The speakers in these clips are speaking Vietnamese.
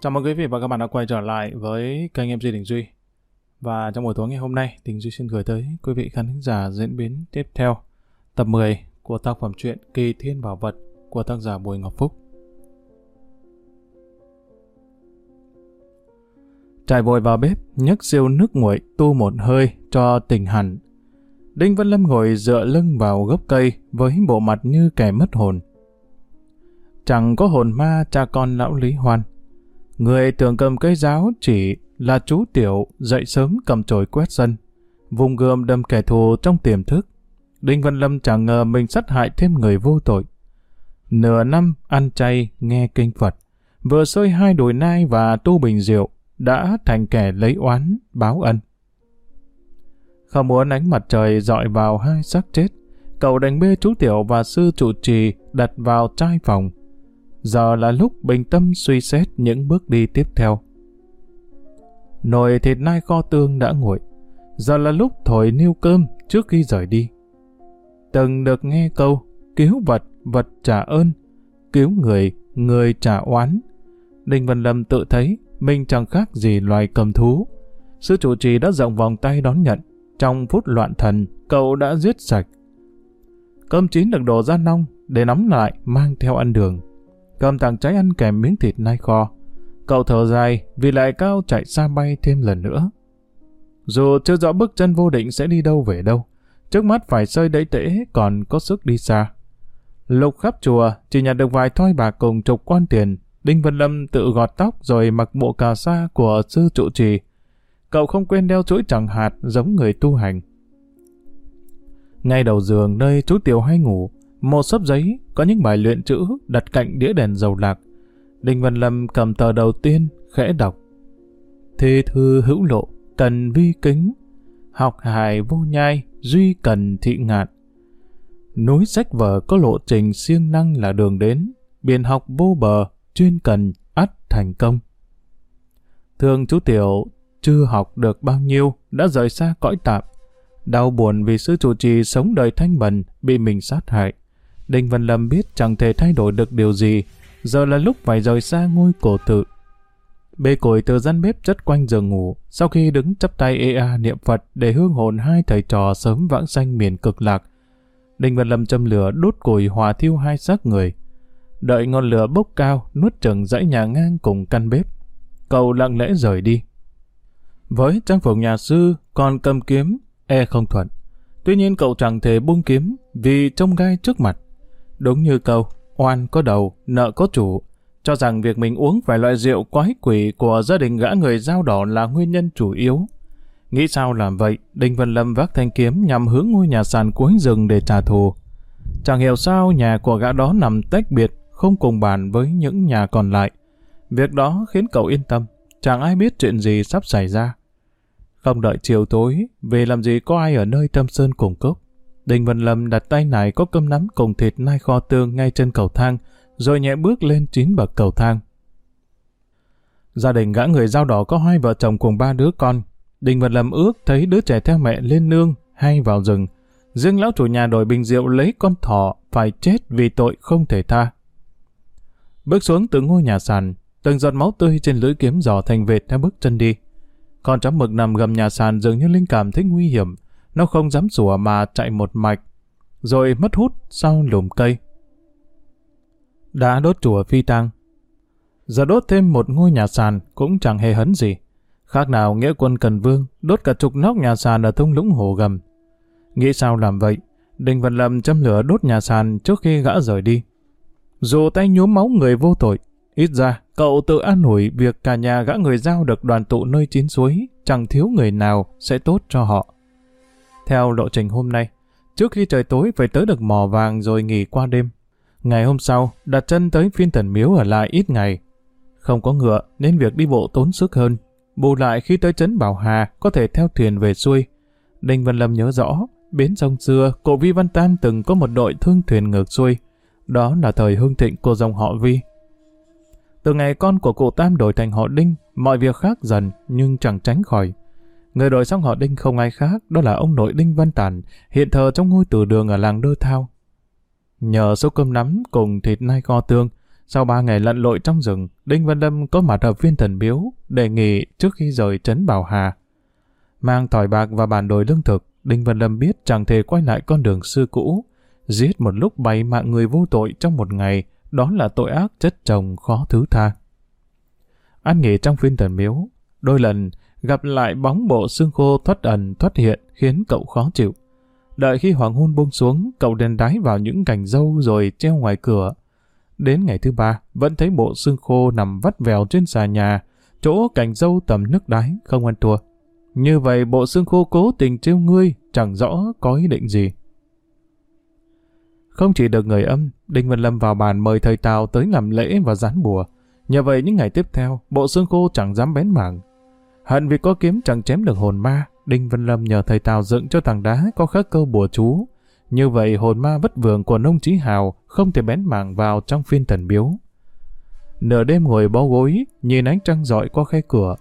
Chào mừng quý vị và các bạn đã quay trở lại với kênh MC Đình Duy. Và trong buổi tối ngày hôm nay, Đình Duy xin gửi tới quý vị khán thính giả diễn biến tiếp theo tập 10 của tác phẩm truyện Kỳ Thiên Bảo Vật của tác giả Bùi Ngọc Phúc. Trải vội vào bếp, nhấc siêu nước nguội tu một hơi cho tỉnh hẳn. Đinh Văn Lâm ngồi dựa lưng vào gốc cây với bộ mặt như kẻ mất hồn. Chẳng có hồn ma cha con lão Lý Hoan. Người tưởng cầm cây giáo chỉ là chú Tiểu dậy sớm cầm chổi quét sân, vùng gươm đâm kẻ thù trong tiềm thức. Đinh Văn Lâm chẳng ngờ mình sát hại thêm người vô tội. Nửa năm ăn chay nghe kinh Phật, vừa xơi hai đồi nai và tu bình rượu, đã thành kẻ lấy oán, báo ân. Không muốn ánh mặt trời dọi vào hai xác chết, cậu đánh bê chú Tiểu và sư trụ trì đặt vào trai phòng. Giờ là lúc bình tâm suy xét những bước đi tiếp theo. Nồi thịt nai kho tương đã nguội. Giờ là lúc thổi niêu cơm trước khi rời đi. Từng được nghe câu, cứu vật, vật trả ơn, cứu người, người trả oán. Đinh Văn Lâm tự thấy mình chẳng khác gì loài cầm thú. Sư chủ trì đã rộng vòng tay đón nhận. Trong phút loạn thần, cậu đã giết sạch. Cơm chín được đổ ra nong để nóng lại mang theo ăn đường. Cầm thằng trái ăn kèm miếng thịt nai kho. Cậu thở dài vì lại cao chạy xa bay thêm lần nữa. Dù chưa rõ bước chân vô định sẽ đi đâu về đâu, trước mắt phải sơi đẩy tễ còn có sức đi xa. Lục khắp chùa chỉ nhặt được vài thoi bạc cùng chục quan tiền. Đinh Văn Lâm tự gọt tóc rồi mặc bộ cà sa của sư trụ trì. Cậu không quên đeo chuỗi chẳng hạt giống người tu hành. Ngay đầu giường nơi chú Tiểu hay ngủ, một sấp giấy có những bài luyện chữ đặt cạnh đĩa đèn dầu lạc. Đinh Văn Lâm cầm tờ đầu tiên, khẽ đọc. Thế thư hữu lộ, cần vi kính, học hài vô nhai, duy cần thị ngạn. Núi sách vở có lộ trình siêng năng là đường đến, biển học vô bờ, chuyên cần, ắt thành công. Thương chú Tiểu chưa học được bao nhiêu, đã rời xa cõi tạm. Đau buồn vì sư chủ trì sống đời thanh bần, bị mình sát hại. Đinh Văn Lâm biết chẳng thể thay đổi được điều gì, giờ là lúc phải rời xa ngôi cổ tự. Bê cổi từ gian bếp chất quanh giường ngủ, sau khi đứng chắp tay ea a niệm Phật để hương hồn hai thầy trò sớm vãng sanh miền cực lạc. Đinh Văn Lâm châm lửa đốt củi hòa thiêu hai xác người. Đợi ngọn lửa bốc cao, nuốt chừng dãy nhà ngang cùng căn bếp. Cậu lặng lẽ rời đi. Với trang phục nhà sư, còn cầm kiếm, e không thuận. Tuy nhiên cậu chẳng thể buông kiếm vì trông gai trước mặt. Đúng như câu, oan có đầu, nợ có chủ, cho rằng việc mình uống phải loại rượu quái quỷ của gia đình gã người dao đỏ là nguyên nhân chủ yếu. Nghĩ sao làm vậy, Đinh Văn Lâm vác thanh kiếm nhằm hướng ngôi nhà sàn cuối rừng để trả thù. Chẳng hiểu sao nhà của gã đó nằm tách biệt, không cùng bàn với những nhà còn lại. Việc đó khiến cậu yên tâm, chẳng ai biết chuyện gì sắp xảy ra. Không đợi chiều tối, về làm gì có ai ở nơi tâm sơn cùng cốc. Đinh Văn Lâm đặt tay nải có cơm nắm cùng thịt nai kho tương ngay trên cầu thang, rồi nhẹ bước lên chín bậc cầu thang. Gia đình gã người dao đỏ có hai vợ chồng cùng ba đứa con. Đinh Văn Lâm ước thấy đứa trẻ theo mẹ lên nương hay vào rừng. Riêng lão chủ nhà đổi bình rượu lấy con thỏ phải chết vì tội không thể tha. Bước xuống từ ngôi nhà sàn, từng giọt máu tươi trên lưỡi kiếm giò thành vệt theo bước chân đi. Con chó mực nằm gầm nhà sàn dường như linh cảm thấy nguy hiểm, nó không dám sủa mà chạy một mạch, rồi mất hút sau lùm cây. Đã đốt chùa phi tăng. Giờ đốt thêm một ngôi nhà sàn cũng chẳng hề hấn gì. Khác nào nghĩa quân Cần Vương đốt cả chục nóc nhà sàn ở thung lũng hồ gầm. Nghĩ sao làm vậy? Đinh Văn Lâm châm lửa đốt nhà sàn trước khi gã rời đi. Dù tay nhuốm máu người vô tội, ít ra cậu tự an ủi việc cả nhà gã người giao được đoàn tụ nơi chín suối, chẳng thiếu người nào sẽ tốt cho họ. Theo lộ trình hôm nay, trước khi trời tối phải tới được mò vàng rồi nghỉ qua đêm. Ngày hôm sau, đặt chân tới phiên thần miếu ở lại ít ngày. Không có ngựa nên việc đi bộ tốn sức hơn. Bù lại khi tới trấn Bảo Hà có thể theo thuyền về xuôi. Đinh Văn Lâm nhớ rõ, bến sông xưa, cụ Vi Văn Tan từng có một đội thương thuyền ngược xuôi. Đó là thời hương thịnh của dòng họ Vi. Từ ngày con của cụ Tam đổi thành họ Đinh, mọi việc khác dần nhưng chẳng tránh khỏi. Người đội xong họ Đinh không ai khác, đó là ông nội Đinh Văn Tản, hiện thờ trong ngôi tử đường ở làng Đơ Thao. Nhờ số cơm nắm cùng thịt nai kho tương, Sau ba ngày lặn lội trong rừng, Đinh Văn Lâm có mặt ở viên thần biếu đề nghị trước khi rời trấn Bảo Hà. Mang tỏi bạc và bản đồ lương thực, Đinh Văn Lâm biết chẳng thể quay lại con đường xưa cũ. Giết một lúc bảy mạng người vô tội trong một ngày, đó là tội ác chất chồng khó thứ tha. Ăn nghỉ trong phiên thần miếu, đôi lần gặp lại bóng bộ xương khô thoát ẩn thoát hiện khiến cậu khó chịu. Đợi khi hoàng hôn buông xuống, cậu đèn đái vào những cành dâu rồi treo ngoài cửa. Đến ngày thứ ba, vẫn thấy bộ xương khô nằm vắt vèo trên xà nhà, chỗ cành dâu tầm nước đái không ăn thua. Như vậy bộ xương khô cố tình trêu ngươi, chẳng rõ có ý định gì. Không chỉ được người âm, Đinh Văn Lâm vào bàn mời thầy Tào tới làm lễ và rán bùa. Nhờ vậy những ngày tiếp theo, bộ xương khô chẳng dám bén mảng. Hận vì có kiếm chẳng chém được hồn ma, Đinh Văn Lâm nhờ thầy Tào dựng cho tảng đá có khắc câu bùa chú. Như vậy hồn ma vất vưởng của nông trí hào không thể bén mảng vào trong phiên thần biếu. Nửa đêm ngồi bó gối, nhìn ánh trăng rọi qua khe cửa.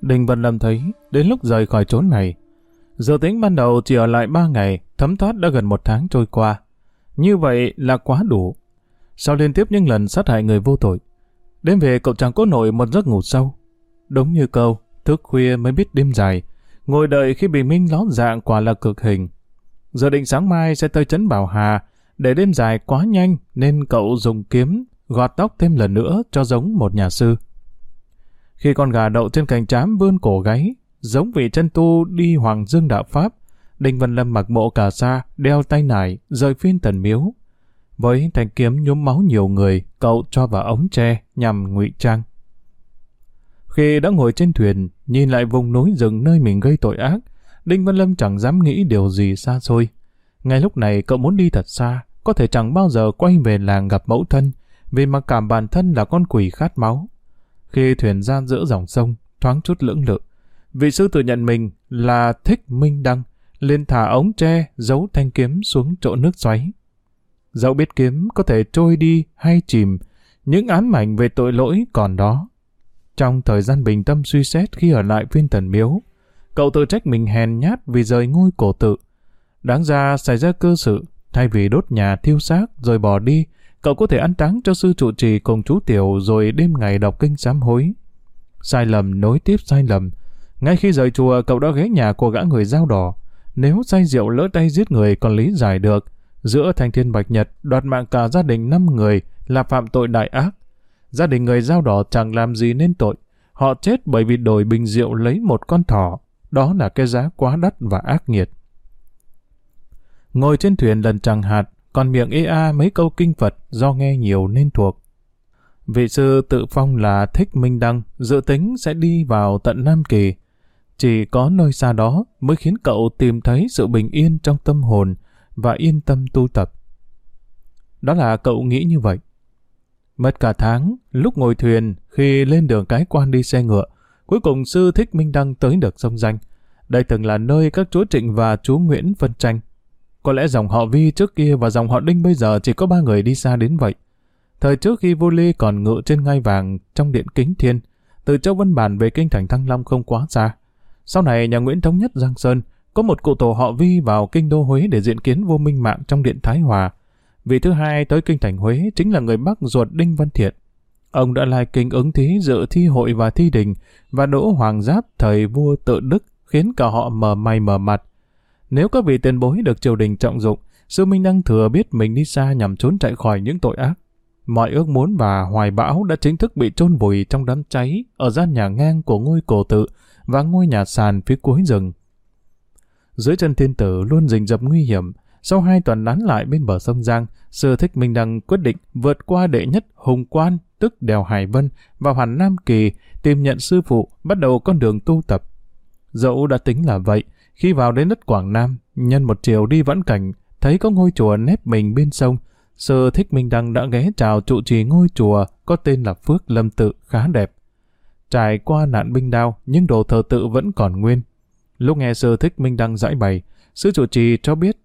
Đinh Văn Lâm thấy, đến lúc rời khỏi chốn này. Giờ tính ban đầu chỉ ở lại ba ngày, thấm thoát đã gần một tháng trôi qua. Như vậy là quá đủ. Sau liên tiếp những lần sát hại người vô tội, đêm về cậu chàng có nổi một giấc ngủ sâu. Đúng như câu, thức khuya mới biết đêm dài, ngồi đợi khi bình minh ló dạng quả là cực hình. Giờ định sáng mai sẽ tới trấn Bảo Hà, để đêm dài quá nhanh nên cậu dùng kiếm gọt tóc thêm lần nữa cho giống một nhà sư. Khi con gà đậu trên cành trám vươn cổ gáy, giống vị chân tu đi Hoàng Dương Đạo Pháp, Đinh Văn Lâm mặc bộ cà sa, đeo tay nải, rời phiên tần miếu. Với thanh kiếm nhuốm máu nhiều người, cậu cho vào ống tre nhằm ngụy trang. Khi đã ngồi trên thuyền, nhìn lại vùng núi rừng nơi mình gây tội ác, Đinh Văn Lâm chẳng dám nghĩ điều gì xa xôi. Ngay lúc này cậu muốn đi thật xa, có thể chẳng bao giờ quay về làng gặp mẫu thân, vì mặc cảm bản thân là con quỷ khát máu. Khi thuyền ra giữa dòng sông, thoáng chút lưỡng lự, vị sư tự nhận mình là Thích Minh Đăng, liền thả ống tre giấu thanh kiếm xuống chỗ nước xoáy. Dẫu biết kiếm có thể trôi đi hay chìm, những ám ảnh về tội lỗi còn đó. Trong thời gian bình tâm suy xét khi ở lại phiên thần miếu, cậu tự trách mình hèn nhát vì rời ngôi cổ tự. Đáng ra xảy ra cơ sự, thay vì đốt nhà thiêu xác rồi bỏ đi, cậu có thể ăn táng cho sư trụ trì cùng chú Tiểu rồi đêm ngày đọc kinh sám hối. Sai lầm nối tiếp sai lầm. Ngay khi rời chùa, cậu đã ghé nhà của gã người dao đỏ. Nếu say rượu lỡ tay giết người còn lý giải được, giữa thanh thiên bạch nhật đoạt mạng cả gia đình năm người là phạm tội đại ác. Gia đình người dao đỏ chẳng làm gì nên tội. Họ chết bởi vì đổi bình rượu lấy một con thỏ. Đó là cái giá quá đắt và ác nghiệt. Ngồi trên thuyền lần chẳng hạt, còn miệng ê a mấy câu kinh Phật do nghe nhiều nên thuộc. Vị sư tự phong là Thích Minh Đăng, dự tính sẽ đi vào tận Nam Kỳ. Chỉ có nơi xa đó mới khiến cậu tìm thấy sự bình yên trong tâm hồn và yên tâm tu tập. Đó là cậu nghĩ như vậy. Mất cả tháng, lúc ngồi thuyền, khi lên đường cái quan đi xe ngựa, cuối cùng sư Thích Minh Đăng tới được sông Danh. Đây từng là nơi các chúa Trịnh và chú Nguyễn phân tranh. Có lẽ dòng họ Vi trước kia và dòng họ Đinh bây giờ chỉ có ba người đi xa đến vậy. Thời trước khi vô ly còn ngự trên ngai vàng trong điện kính thiên, từ châu Vân Bản về kinh thành Thăng Long không quá xa. Sau này nhà Nguyễn thống nhất Giang Sơn, có một cụ tổ họ Vi vào kinh đô Huế để diện kiến Vô Minh Mạng trong điện Thái Hòa. Vị thứ hai tới kinh thành Huế chính là người Bắc ruột Đinh Văn Thiện. Ông đã lai kinh ứng thí dự thi hội và thi đình và đỗ hoàng giáp thời vua tự Đức khiến cả họ mờ mày mờ mặt. Nếu các vị tiền bối được triều đình trọng dụng, sư Minh Đăng thừa biết mình đi xa nhằm trốn chạy khỏi những tội ác. Mọi ước muốn và hoài bão đã chính thức bị chôn vùi trong đám cháy ở gian nhà ngang của ngôi cổ tự và ngôi nhà sàn phía cuối rừng. Dưới chân thiên tử luôn rình rập nguy hiểm, sau hai tuần lán lại bên bờ sông Giang, sư Thích Minh Đăng quyết định vượt qua đệ nhất Hùng Quan, tức đèo Hải Vân, vào hoàn Nam Kỳ, tìm nhận sư phụ, bắt đầu con đường tu tập. Dẫu đã tính là vậy, khi vào đến đất Quảng Nam, nhân một chiều đi vãn cảnh, thấy có ngôi chùa nép mình bên sông, Sư Thích Minh Đăng đã ghé chào trụ trì ngôi chùa có tên là Phước Lâm Tự khá đẹp. Trải qua nạn binh đao nhưng đồ thờ tự vẫn còn nguyên. Lúc nghe Sư Thích Minh Đăng giải bày, sư trụ trì cho biết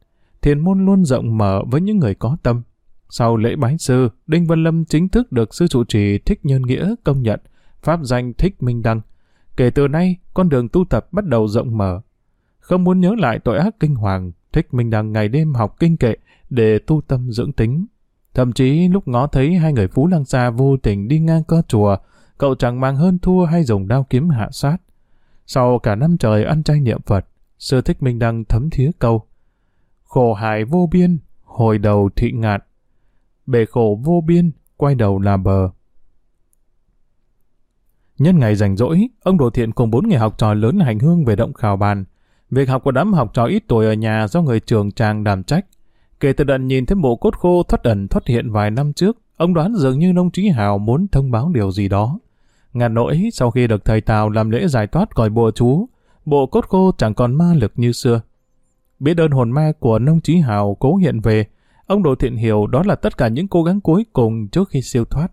thiền môn luôn rộng mở với những người có tâm. Sau lễ bái sư, Đinh Văn Lâm chính thức được sư trụ trì Thích Nhân Nghĩa công nhận, pháp danh Thích Minh Đăng. Kể từ nay, con đường tu tập bắt đầu rộng mở. Không muốn nhớ lại tội ác kinh hoàng, Thích Minh Đăng ngày đêm học kinh kệ để tu tâm dưỡng tính. Thậm chí lúc ngó thấy hai người Phú Lăng Sa vô tình đi ngang co chùa, cậu chẳng mang hơn thua hay dùng đao kiếm hạ sát. Sau cả năm trời ăn chay niệm Phật, Sư Thích Minh Đăng thấm thía câu. Khổ hại vô biên, hồi đầu thị ngạn. Bể khổ vô biên, quay đầu là bờ. Nhân ngày rảnh rỗi, ông Đồ Thiện cùng bốn người học trò lớn hành hương về động khảo bàn. Việc học của đám học trò ít tuổi ở nhà do người trường trang đảm trách. Kể từ đợt nhìn thấy bộ cốt khô thoát ẩn thoát hiện vài năm trước, ông đoán dường như nông trí hào muốn thông báo điều gì đó. Ngàn nỗi sau khi được thầy Tào làm lễ giải thoát còi bùa chú, bộ cốt khô chẳng còn ma lực như xưa. Biết ơn hồn ma của nông trí hào cố hiện về, ông Đồ Thiện hiểu đó là tất cả những cố gắng cuối cùng trước khi siêu thoát.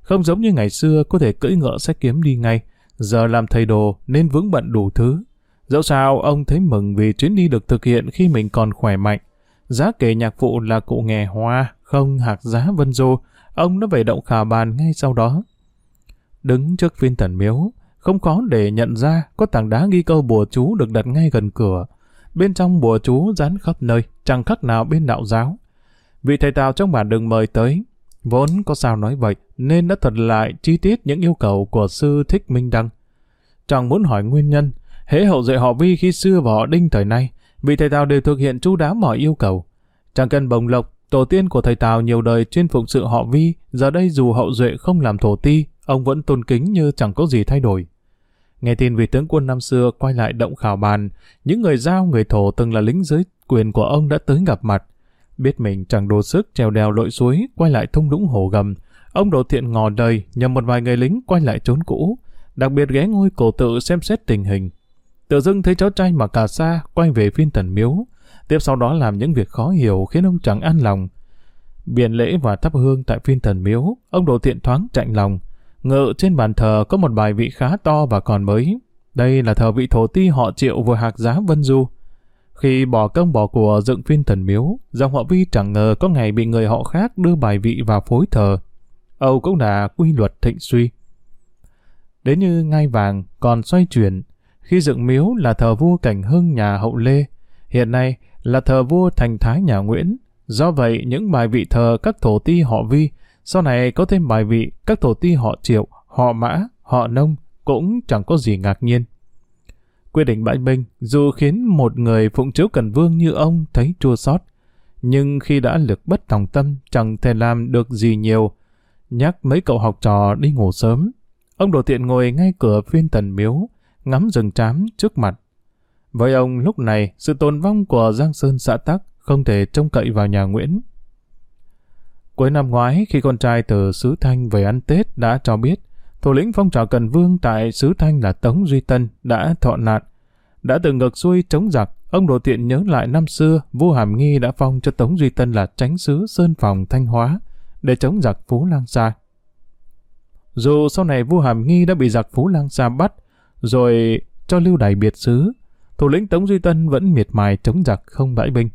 Không giống như ngày xưa có thể cưỡi ngựa sẽ kiếm đi ngay, giờ làm thầy đồ nên vướng bận đủ thứ. Dẫu sao ông thấy mừng vì chuyến đi được thực hiện khi mình còn khỏe mạnh. Giá kể nhạc phụ là cụ nghề hoa, không hạc giá vân dô, ông đã về động khả bàn ngay sau đó. Đứng trước phiên thần miếu, không khó để nhận ra có tảng đá ghi câu bùa chú được đặt ngay gần cửa. Bên trong bùa chú dán khắp nơi, chẳng khắc nào bên đạo giáo. Vị thầy Tào trong bản đừng mời tới, vốn có sao nói vậy, nên đã thuật lại chi tiết những yêu cầu của sư Thích Minh Đăng. Chẳng muốn hỏi nguyên nhân, hễ hậu duệ họ Vi khi xưa và họ Đinh thời nay, vị thầy Tào đều thực hiện chú đáo mọi yêu cầu. Chẳng cần bồng lộc, tổ tiên của thầy Tào nhiều đời chuyên phụng sự họ Vi, giờ đây dù hậu duệ không làm thổ ti, ông vẫn tôn kính như chẳng có gì thay đổi. Nghe tin vị tướng quân năm xưa quay lại động khảo bàn, những người giao người thổ từng là lính dưới quyền của ông đã tới gặp mặt. Biết mình chẳng đồ sức trèo đèo lội suối, quay lại thung lũng hồ gầm, ông đồ thiện ngò đời nhờ một vài người lính quay lại trốn cũ, đặc biệt ghé ngôi cổ tự xem xét tình hình. Tự dưng thấy cháu trai mà cà sa quay về phiên tần miếu, tiếp sau đó làm những việc khó hiểu khiến ông chẳng an lòng. Biển lễ và thắp hương tại phiên thần miếu, ông đồ thiện thoáng chạnh lòng, Ngự trên bàn thờ có một bài vị khá to và còn mới. Đây là thờ vị thổ ti họ triệu vừa hạc giá Vân Du. Khi bỏ công bỏ của dựng phiên thần miếu, dòng họ Vi chẳng ngờ có ngày bị người họ khác đưa bài vị vào phối thờ. Âu cũng là quy luật thịnh suy. Đến như ngai vàng còn xoay chuyển, khi dựng miếu là thờ vua Cảnh Hưng nhà hậu Lê, hiện nay là thờ vua Thành Thái nhà Nguyễn. Do vậy, những bài vị thờ các thổ ti họ Vi sau này có thêm bài vị các tổ ti họ triệu, họ mã, họ nông cũng chẳng có gì ngạc nhiên. Quyết định bãi binh dù khiến một người phụng chiếu cần vương như ông thấy chua xót nhưng khi đã lực bất tòng tâm chẳng thể làm được gì nhiều. Nhắc mấy cậu học trò đi ngủ sớm. Ông đồ tiện ngồi ngay cửa phiên tần miếu, ngắm rừng trám trước mặt. Với ông lúc này, sự tồn vong của Giang Sơn xã Tắc không thể trông cậy vào nhà Nguyễn. Cuối năm ngoái, khi con trai từ Sứ Thanh về ăn Tết đã cho biết, thủ lĩnh phong trào Cần Vương tại Sứ Thanh là Tống Duy Tân đã thọ nạn. Đã từng ngược xuôi chống giặc, ông Đồ Tiện nhớ lại năm xưa, vua Hàm Nghi đã phong cho Tống Duy Tân là tránh sứ Sơn Phòng Thanh Hóa để chống giặc Phú Lang Sa. Dù sau này vua Hàm Nghi đã bị giặc Phú Lang Sa bắt, rồi cho lưu đày biệt xứ, thủ lĩnh Tống Duy Tân vẫn miệt mài chống giặc không bãi binh.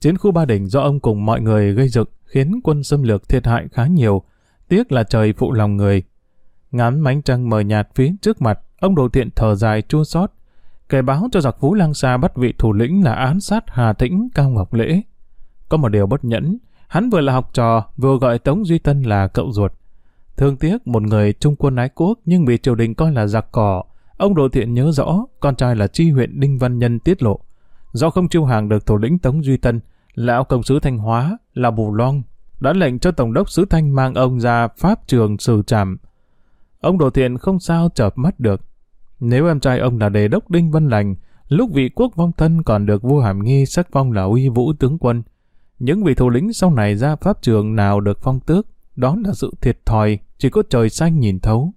Chiến khu Ba Đỉnh do ông cùng mọi người gây dựng khiến quân xâm lược thiệt hại khá nhiều, tiếc là trời phụ lòng người. Ngắm mánh trăng mờ nhạt phía trước mặt, ông đồ thiện thở dài chua xót kể báo cho giặc vũ Lang Sa bắt vị thủ lĩnh là án sát Hà Tĩnh Cao Ngọc Lễ. Có một điều bất nhẫn, hắn vừa là học trò, vừa gọi Tống Duy Tân là cậu ruột. Thương tiếc một người trung quân ái quốc nhưng bị triều đình coi là giặc cỏ, ông Đồ Thiện nhớ rõ con trai là chi huyện Đinh Văn Nhân tiết lộ. Do không chiêu hàng được thủ lĩnh Tống Duy Tân, lão công sứ Thanh Hóa là Bù Long đã lệnh cho tổng đốc sứ Thanh mang ông ra pháp trường xử trảm. Ông Đồ Thiện không sao chợp mắt được. Nếu em trai ông là đề đốc Đinh Văn Lành, lúc vị quốc vong thân còn được vua Hàm Nghi sắc phong là uy vũ tướng quân. Những vị thủ lĩnh sau này ra pháp trường nào được phong tước, đó là sự thiệt thòi, chỉ có trời xanh nhìn thấu.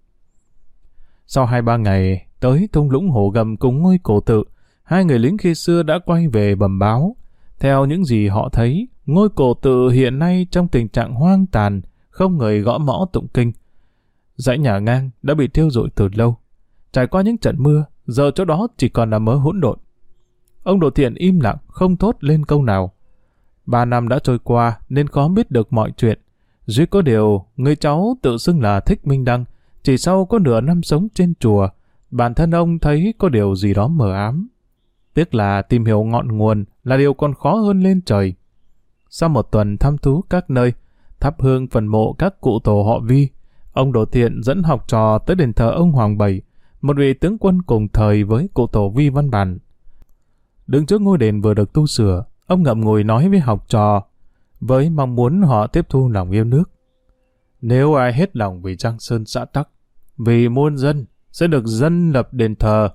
Sau hai ba ngày, tới thung lũng hồ gầm cùng ngôi cổ tự, hai người lính khi xưa đã quay về bẩm báo. Theo những gì họ thấy, ngôi cổ tự hiện nay trong tình trạng hoang tàn, không người gõ mõ tụng kinh. Dãy nhà ngang đã bị thiêu rụi từ lâu. Trải qua những trận mưa, giờ chỗ đó chỉ còn là mớ hỗn độn. Ông Độ Thiện im lặng, không thốt lên câu nào. Ba năm đã trôi qua nên khó biết được mọi chuyện. Duy có điều, người cháu tự xưng là Thích Minh Đăng, chỉ sau có nửa năm sống trên chùa, bản thân ông thấy có điều gì đó mờ ám. Tiếc là tìm hiểu ngọn nguồn là điều còn khó hơn lên trời. Sau một tuần thăm thú các nơi, thắp hương phần mộ các cụ tổ họ Vi. Ông Đồ Thiện dẫn học trò tới đền thờ ông Hoàng Bảy, một vị tướng quân cùng thời với cụ tổ Vi Văn Bản. Đứng trước ngôi đền vừa được tu sửa, ông ngậm ngùi nói với học trò, với mong muốn họ tiếp thu lòng yêu nước. Nếu ai hết lòng vì Trang Sơn xã Tắc, vì muôn dân, sẽ được dân lập đền thờ.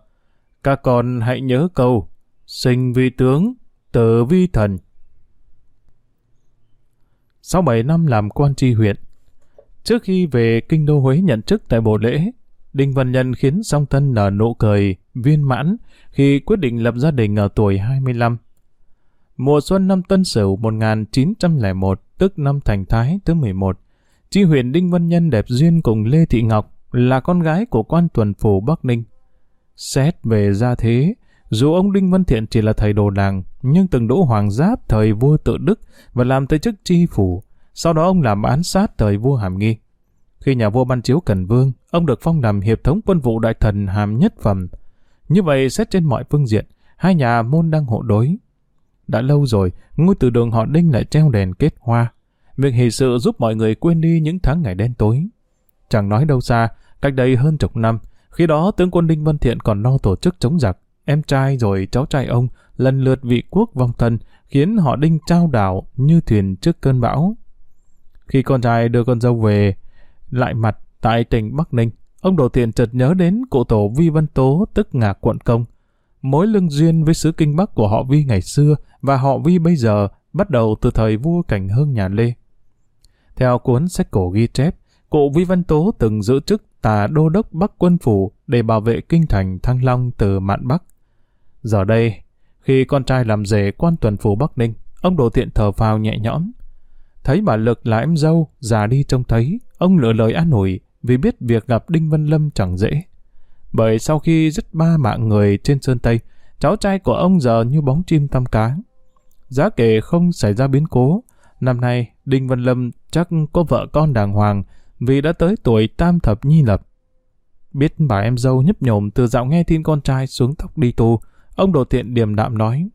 Các con hãy nhớ câu, sinh vi tướng, tử vi thần. Sau 7 năm làm quan tri huyện, trước khi về kinh đô Huế nhận chức tại bộ lễ, Đinh Văn Nhân khiến song thân nở nụ cười, viên mãn khi quyết định lập gia đình ở tuổi 25. Mùa xuân năm Tân Sửu 1901, tức năm Thành Thái thứ 11, chi huyện Đinh Văn Nhân đẹp duyên cùng Lê Thị Ngọc là con gái của quan tuần phủ Bắc Ninh. Xét về gia thế, dù ông Đinh Văn Thiện chỉ là thầy đồ đàng, nhưng từng đỗ hoàng giáp thời vua tự Đức và làm tới chức tri phủ. Sau đó ông làm án sát thời vua Hàm Nghi. Khi nhà vua ban chiếu Cần Vương, ông được phong làm hiệp thống quân vụ đại thần hàm nhất phẩm. Như vậy, xét trên mọi phương diện, hai nhà môn đang hộ đối. Đã lâu rồi, ngôi từ đường họ Đinh lại treo đèn kết hoa. Việc hỷ sự giúp mọi người quên đi những tháng ngày đen tối. Chẳng nói đâu xa, cách đây hơn chục năm, khi đó tướng quân Đinh Văn Thiện còn lo tổ chức chống giặc, em trai rồi cháu trai ông lần lượt vị quốc vong thân, khiến họ Đinh trao đảo như thuyền trước cơn bão. Khi con trai đưa con dâu về, lại mặt tại tỉnh Bắc Ninh, ông Đồ Thiện chợt nhớ đến cụ tổ Vi Văn Tố tức ngạc quận công. Mối lưng duyên với xứ Kinh Bắc của họ Vi ngày xưa và họ Vi bây giờ bắt đầu từ thời vua Cảnh Hưng nhà Lê. Theo cuốn sách cổ ghi chép, cụ Vi Văn Tố từng giữ chức tà đô đốc Bắc quân phủ để bảo vệ kinh thành Thăng Long từ mạn Bắc. Giờ đây, khi con trai làm rể quan tuần phủ Bắc Ninh, ông Đồ Thiện thở phào nhẹ nhõm. Thấy bà Lực là em dâu, già đi trông thấy, ông lựa lời an ủi vì biết việc gặp Đinh Văn Lâm chẳng dễ. Bởi sau khi dứt ba mạng người trên Sơn Tây, cháu trai của ông giờ như bóng chim tăm cá. Giá kể không xảy ra biến cố, năm nay Đinh Văn Lâm chắc có vợ con đàng hoàng vì đã tới tuổi tam thập nhi lập. Biết bà em dâu nhấp nhổm từ dạo nghe tin con trai xuống tóc đi tù, ông đồ thiện điềm đạm nói.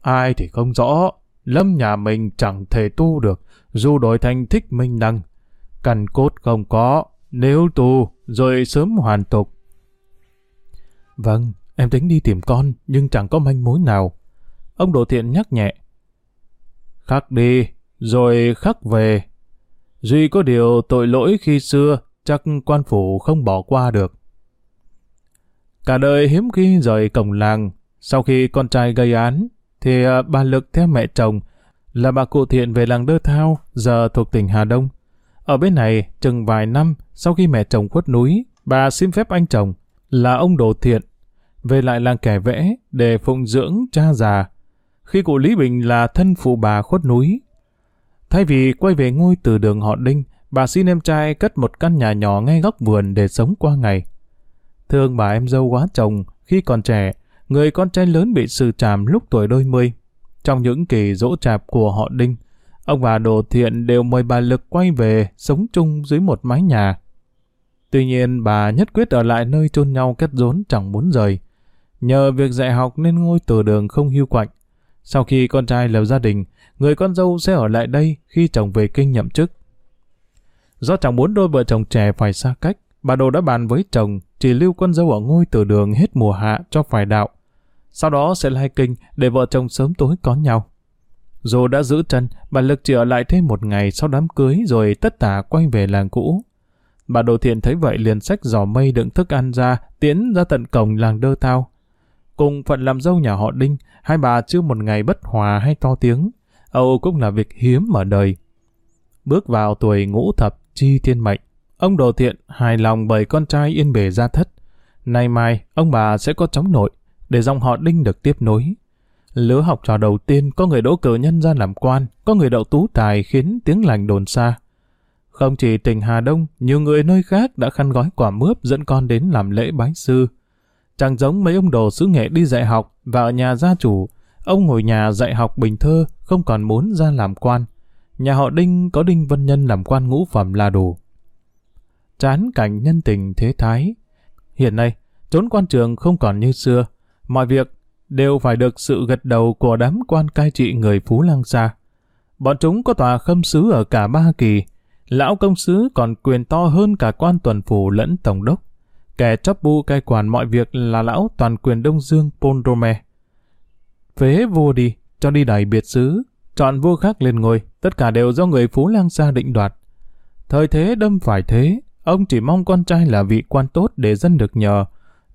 Ai thì không rõ, Lâm nhà mình chẳng thể tu được, dù đổi thành thích minh năng. Cần cốt không có, nếu tu, rồi sớm hoàn tục. Vâng, em tính đi tìm con, nhưng chẳng có manh mối nào. Ông Đồ Thiện nhắc nhẹ. Khắc đi, rồi khắc về. Duy có điều tội lỗi khi xưa, chắc quan phủ không bỏ qua được. Cả đời hiếm khi rời cổng làng, sau khi con trai gây án, thì à, bà Lực theo mẹ chồng là bà cụ thiện về làng Đơ Thao, giờ thuộc tỉnh Hà Đông. Ở bên này, chừng vài năm sau khi mẹ chồng khuất núi, bà xin phép anh chồng là ông Đồ Thiện về lại làng kẻ vẽ để phụng dưỡng cha già. Khi cụ Lý Bình là thân phụ bà khuất núi, thay vì quay về ngôi từ đường họ Đinh, bà xin em trai cất một căn nhà nhỏ ngay góc vườn để sống qua ngày. Thương bà em dâu quá chồng, khi còn trẻ, người con trai lớn bị sự tràm lúc tuổi đôi mươi. Trong những kỳ dỗ chạp của họ Đinh, ông bà Đồ Thiện đều mời bà Lực quay về sống chung dưới một mái nhà. Tuy nhiên bà nhất quyết ở lại nơi chôn nhau kết rốn chẳng muốn rời. Nhờ việc dạy học nên ngôi từ đường không hưu quạnh. Sau khi con trai lập gia đình, người con dâu sẽ ở lại đây khi chồng về kinh nhậm chức. Do chẳng muốn đôi vợ chồng trẻ phải xa cách, bà Đồ đã bàn với chồng chỉ lưu con dâu ở ngôi từ đường hết mùa hạ cho phải đạo. Sau đó sẽ lai kinh để vợ chồng sớm tối có nhau. Dù đã giữ chân, bà Lực chỉ ở lại thêm một ngày sau đám cưới rồi tất tả quay về làng cũ. Bà Đồ Thiện thấy vậy liền sách giỏ mây đựng thức ăn ra, tiến ra tận cổng làng đơ tao. Cùng phận làm dâu nhà họ Đinh, hai bà chưa một ngày bất hòa hay to tiếng. Âu cũng là việc hiếm ở đời. Bước vào tuổi ngũ thập chi thiên mệnh, ông Đồ Thiện hài lòng bởi con trai yên bề gia thất. Nay mai, ông bà sẽ có cháu nội, để dòng họ Đinh được tiếp nối. Lứa học trò đầu tiên có người đỗ cử nhân ra làm quan, có người đậu tú tài khiến tiếng lành đồn xa. Không chỉ tỉnh Hà Đông, nhiều người nơi khác đã khăn gói quả mướp dẫn con đến làm lễ bái sư. Chẳng giống mấy ông đồ xứ nghệ đi dạy học và ở nhà gia chủ, ông ngồi nhà dạy học bình thơ không còn muốn ra làm quan. Nhà họ Đinh có Đinh Vân Nhân làm quan ngũ phẩm là đủ. Chán cảnh nhân tình thế thái. Hiện nay, trốn quan trường không còn như xưa. Mọi việc đều phải được sự gật đầu của đám quan cai trị người Phú Lăng Sa. Bọn chúng có tòa khâm sứ ở cả ba kỳ. Lão công sứ còn quyền to hơn cả quan tuần phủ lẫn tổng đốc. Kẻ chấp bu cai quản mọi việc là lão toàn quyền Đông Dương Pondrome. Phế vua đi, cho đi đẩy biệt xứ, chọn vua khác lên ngôi, tất cả đều do người Phú Lang Sa định đoạt. Thời thế đâm phải thế, ông chỉ mong con trai là vị quan tốt để dân được nhờ.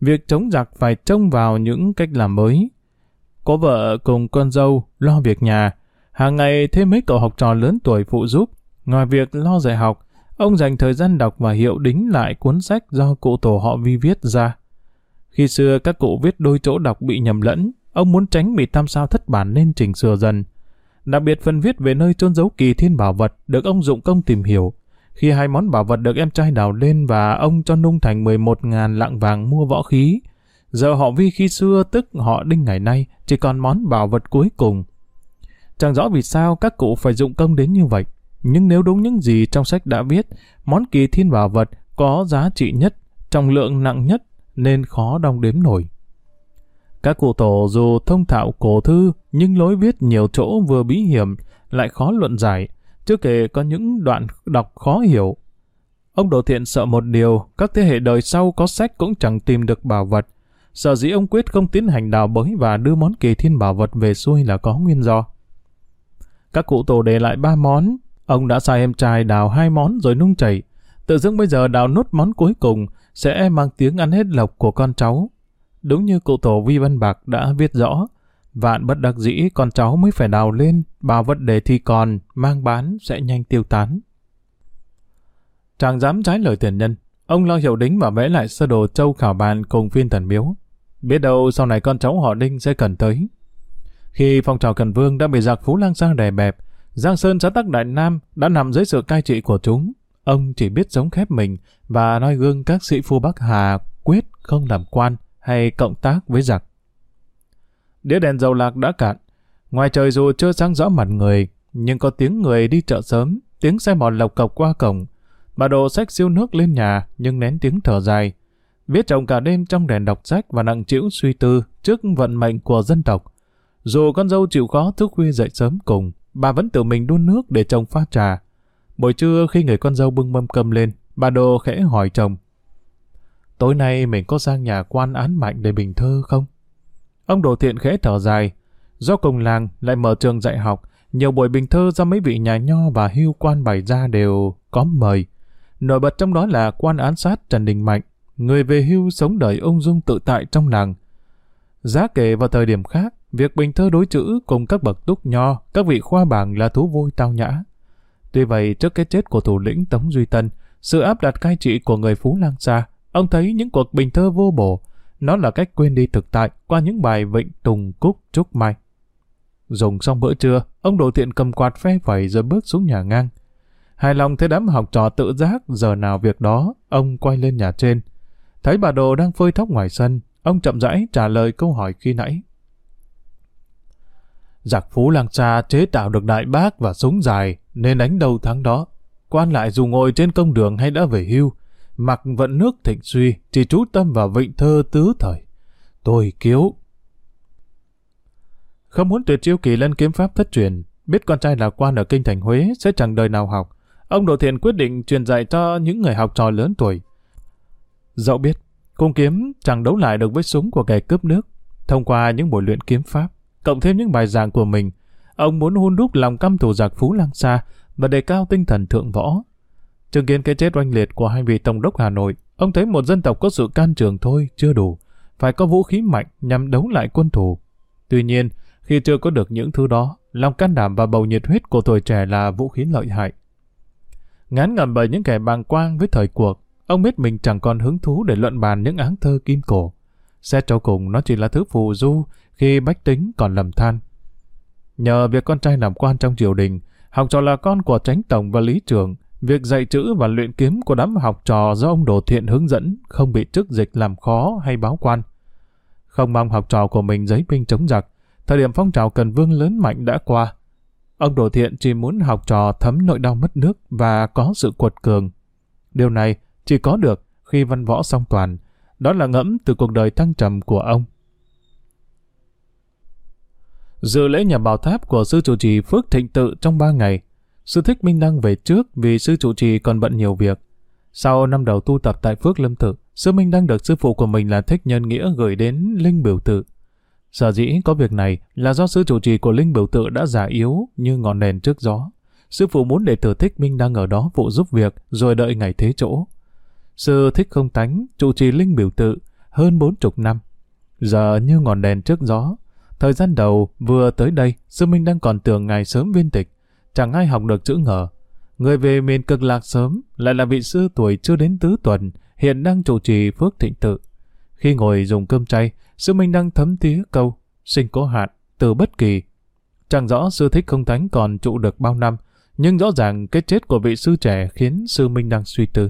Việc chống giặc phải trông vào những cách làm mới. Có vợ cùng con dâu, lo việc nhà. Hàng ngày thêm mấy cậu học trò lớn tuổi phụ giúp. Ngoài việc lo dạy học, ông dành thời gian đọc và hiệu đính lại cuốn sách do cụ tổ họ vi viết ra. Khi xưa các cụ viết đôi chỗ đọc bị nhầm lẫn, ông muốn tránh bị tam sao thất bản nên chỉnh sửa dần. Đặc biệt phần viết về nơi chôn giấu kỳ thiên bảo vật được ông dụng công tìm hiểu. Khi hai món bảo vật được em trai đào lên và ông cho nung thành 11.000 lạng vàng mua võ khí, giờ họ vi khi xưa tức họ đinh ngày nay chỉ còn món bảo vật cuối cùng. Chẳng rõ vì sao các cụ phải dụng công đến như vậy, nhưng nếu đúng những gì trong sách đã viết, món kỳ thiên bảo vật có giá trị nhất, trọng lượng nặng nhất nên khó đong đếm nổi. Các cụ tổ dù thông thạo cổ thư nhưng lối viết nhiều chỗ vừa bí hiểm lại khó luận giải, chưa kể có những đoạn đọc khó hiểu. Ông Đỗ Thiện sợ một điều, các thế hệ đời sau có sách cũng chẳng tìm được bảo vật. Sợ dĩ ông quyết không tiến hành đào bới và đưa món kỳ thiên bảo vật về xuôi là có nguyên do. Các cụ tổ để lại ba món, ông đã sai em trai đào hai món rồi nung chảy. Tự dưng bây giờ đào nốt món cuối cùng sẽ mang tiếng ăn hết lộc của con cháu. Đúng như cụ tổ Vi Văn Bạc đã viết rõ, vạn bất đắc dĩ con cháu mới phải đào lên, bao vật đề thi còn, mang bán sẽ nhanh tiêu tán. Chàng dám trái lời tiền nhân, ông lo hiệu đính và vẽ lại sơ đồ châu khảo bàn cùng phiên thần miếu. Biết đâu sau này con cháu họ Đinh sẽ cần tới. Khi phong trào Cần Vương đã bị giặc Phú Lang Giang đè bẹp, Giang Sơn xã Tắc Đại Nam đã nằm dưới sự cai trị của chúng. Ông chỉ biết sống khép mình và noi gương các sĩ phu Bắc Hà quyết không làm quan hay cộng tác với giặc. Đĩa đèn dầu lạc đã cạn. Ngoài trời dù chưa sáng rõ mặt người, nhưng có tiếng người đi chợ sớm, tiếng xe mòn lộc cộc qua cổng. Bà đồ sách siêu nước lên nhà, nhưng nén tiếng thở dài. Viết chồng cả đêm trong đèn đọc sách và nặng chịu suy tư trước vận mệnh của dân tộc. Dù con dâu chịu khó thức khuya dậy sớm cùng, bà vẫn tự mình đun nước để chồng pha trà. Buổi trưa khi người con dâu bưng mâm cơm lên, bà đồ khẽ hỏi chồng. Tối nay mình có sang nhà quan án mạnh để bình thơ không? Ông Đồ Thiện khẽ thở dài. Do cùng làng lại mở trường dạy học, nhiều buổi bình thơ do mấy vị nhà nho và hưu quan bày ra đều có mời. Nổi bật trong đó là quan án sát Trần Đình Mạnh, người về hưu sống đời ung dung tự tại trong làng. Giá kể vào thời điểm khác, việc bình thơ đối chữ cùng các bậc túc nho, các vị khoa bảng là thú vui tao nhã. Tuy vậy, trước cái chết của thủ lĩnh Tống Duy Tân, sự áp đặt cai trị của người Phú Lang Sa, ông thấy những cuộc bình thơ vô bổ, nó là cách quên đi thực tại qua những bài vịnh tùng cúc trúc mai. Dùng xong bữa trưa, ông Đồ Thiện cầm quạt phe phẩy rồi bước xuống nhà ngang. Hài lòng thấy đám học trò tự giác giờ nào việc đó, ông quay lên nhà trên. Thấy bà Đồ đang phơi thóc ngoài sân, ông chậm rãi trả lời câu hỏi khi nãy. Giặc Phú Lang Sa chế tạo được đại bác và súng dài nên đánh đầu thắng đó. Quan lại dù ngồi trên công đường hay đã về hưu, mặc vận nước thịnh suy, chỉ trú tâm vào vịnh thơ tứ thời. Tôi kiếu. Không muốn tuyệt chiêu kỳ lân kiếm pháp thất truyền, biết con trai là quan ở kinh thành Huế sẽ chẳng đời nào học. Ông Đỗ Thiện quyết định truyền dạy cho những người học trò lớn tuổi. Dẫu biết, cung kiếm chẳng đấu lại được với súng của kẻ cướp nước. Thông qua những buổi luyện kiếm pháp, cộng thêm những bài giảng của mình, ông muốn hôn đúc lòng căm thù giặc phú lang xa và đề cao tinh thần thượng võ, Chứng kiến cái chết oanh liệt của hai vị tổng đốc Hà Nội, ông thấy một dân tộc có sự can trường thôi chưa đủ, phải có vũ khí mạnh nhằm đấu lại quân thù. Tuy nhiên, khi chưa có được những thứ đó, lòng can đảm và bầu nhiệt huyết của tuổi trẻ là vũ khí lợi hại. Ngán ngẩm bởi những kẻ bàng quang với thời cuộc, ông biết mình chẳng còn hứng thú để luận bàn những áng thơ kim cổ. Xét cho cùng nó chỉ là thứ phù du khi bách tính còn lầm than. Nhờ việc con trai làm quan trong triều đình, học trò là con của tránh tổng và lý trưởng, Việc dạy chữ và luyện kiếm của đám học trò do ông Đồ Thiện hướng dẫn không bị chức dịch làm khó hay báo quan. Không mong học trò của mình giấy binh chống giặc, thời điểm phong trào Cần Vương lớn mạnh đã qua. Ông Đồ Thiện chỉ muốn học trò thấm nội đau mất nước và có sự cuột cường. Điều này chỉ có được khi văn võ song toàn, đó là ngẫm từ cuộc đời thăng trầm của ông. Dự lễ nhà bảo tháp của sư trụ trì Phước Thịnh Tự trong ba ngày. Sư Thích Minh Đăng về trước vì sư trụ trì còn bận nhiều việc. Sau năm đầu tu tập tại Phước Lâm Tự, sư Minh Đăng được sư phụ của mình là Thích Nhân Nghĩa gửi đến Linh Biểu Tự. Sở dĩ có việc này là do sư chủ trì của Linh Biểu Tự đã già yếu như ngọn đèn trước gió. Sư phụ muốn để tử Thích Minh Đăng ở đó phụ giúp việc rồi đợi ngày thế chỗ. Sư Thích Không Tánh, trụ trì Linh Biểu Tự, hơn bốn chục năm. Giờ như ngọn đèn trước gió. Thời gian đầu vừa tới đây, sư Minh đang còn tưởng ngày sớm viên tịch. Chẳng ai học được chữ ngờ. Người về miền cực lạc sớm lại là vị sư tuổi chưa đến tứ tuần, hiện đang trụ trì phước thịnh tự. Khi ngồi dùng cơm chay, sư Minh đang thấm tía câu, sinh có hạn, từ bất kỳ. Chẳng rõ sư thích không thánh còn trụ được bao năm, nhưng rõ ràng cái chết của vị sư trẻ khiến sư Minh đang suy tư.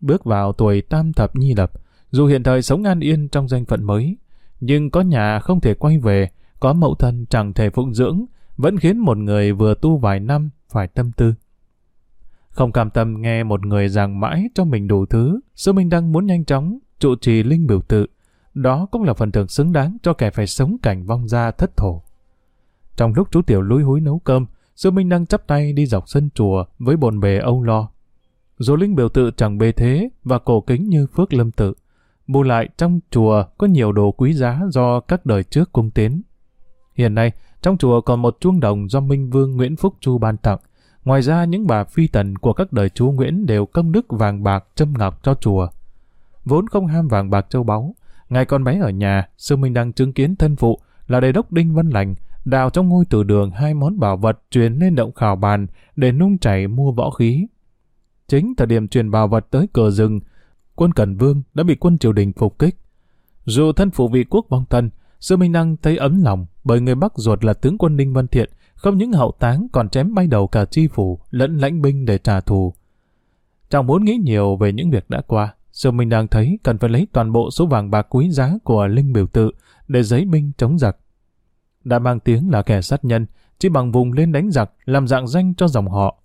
Bước vào tuổi tam thập nhi lập, dù hiện thời sống an yên trong danh phận mới, nhưng có nhà không thể quay về, có mẫu thân chẳng thể phụng dưỡng, vẫn khiến một người vừa tu vài năm phải tâm tư. Không cam tâm nghe một người giảng mãi cho mình đủ thứ, sư Minh Đăng muốn nhanh chóng trụ trì linh biểu tự. Đó cũng là phần thưởng xứng đáng cho kẻ phải sống cảnh vong gia thất thổ. Trong lúc chú Tiểu lúi húi nấu cơm, sư Minh Đăng chắp tay đi dọc sân chùa với bồn bề âu lo. Dù linh biểu tự chẳng bề thế và cổ kính như Phước Lâm tự, bù lại trong chùa có nhiều đồ quý giá do các đời trước cung tiến. Hiện nay, trong chùa còn một chuông đồng do Minh Vương Nguyễn Phúc Chu ban tặng. Ngoài ra, những bà phi tần của các đời chú Nguyễn đều công đức vàng bạc châm ngọc cho chùa. Vốn không ham vàng bạc châu báu, ngày con bé ở nhà, sư Minh đang chứng kiến thân phụ là đề đốc Đinh Văn Lành đào trong ngôi tử đường hai món bảo vật truyền lên động khảo bàn để nung chảy mua võ khí. Chính thời điểm truyền bảo vật tới cờ rừng, quân Cần Vương đã bị quân triều đình phục kích. Dù thân phụ vị quốc vong thân. Sư Minh Đăng thấy ấm lòng bởi người Bắc ruột là tướng quân Ninh Văn Thiện, không những hậu táng còn chém bay đầu cả chi phủ lẫn lãnh binh để trả thù. Chẳng muốn nghĩ nhiều về những việc đã qua, Sư Minh Đăng thấy cần phải lấy toàn bộ số vàng bạc quý giá của Linh biểu tự để giấy binh chống giặc. Đã mang tiếng là kẻ sát nhân, chỉ bằng vùng lên đánh giặc làm dạng danh cho dòng họ.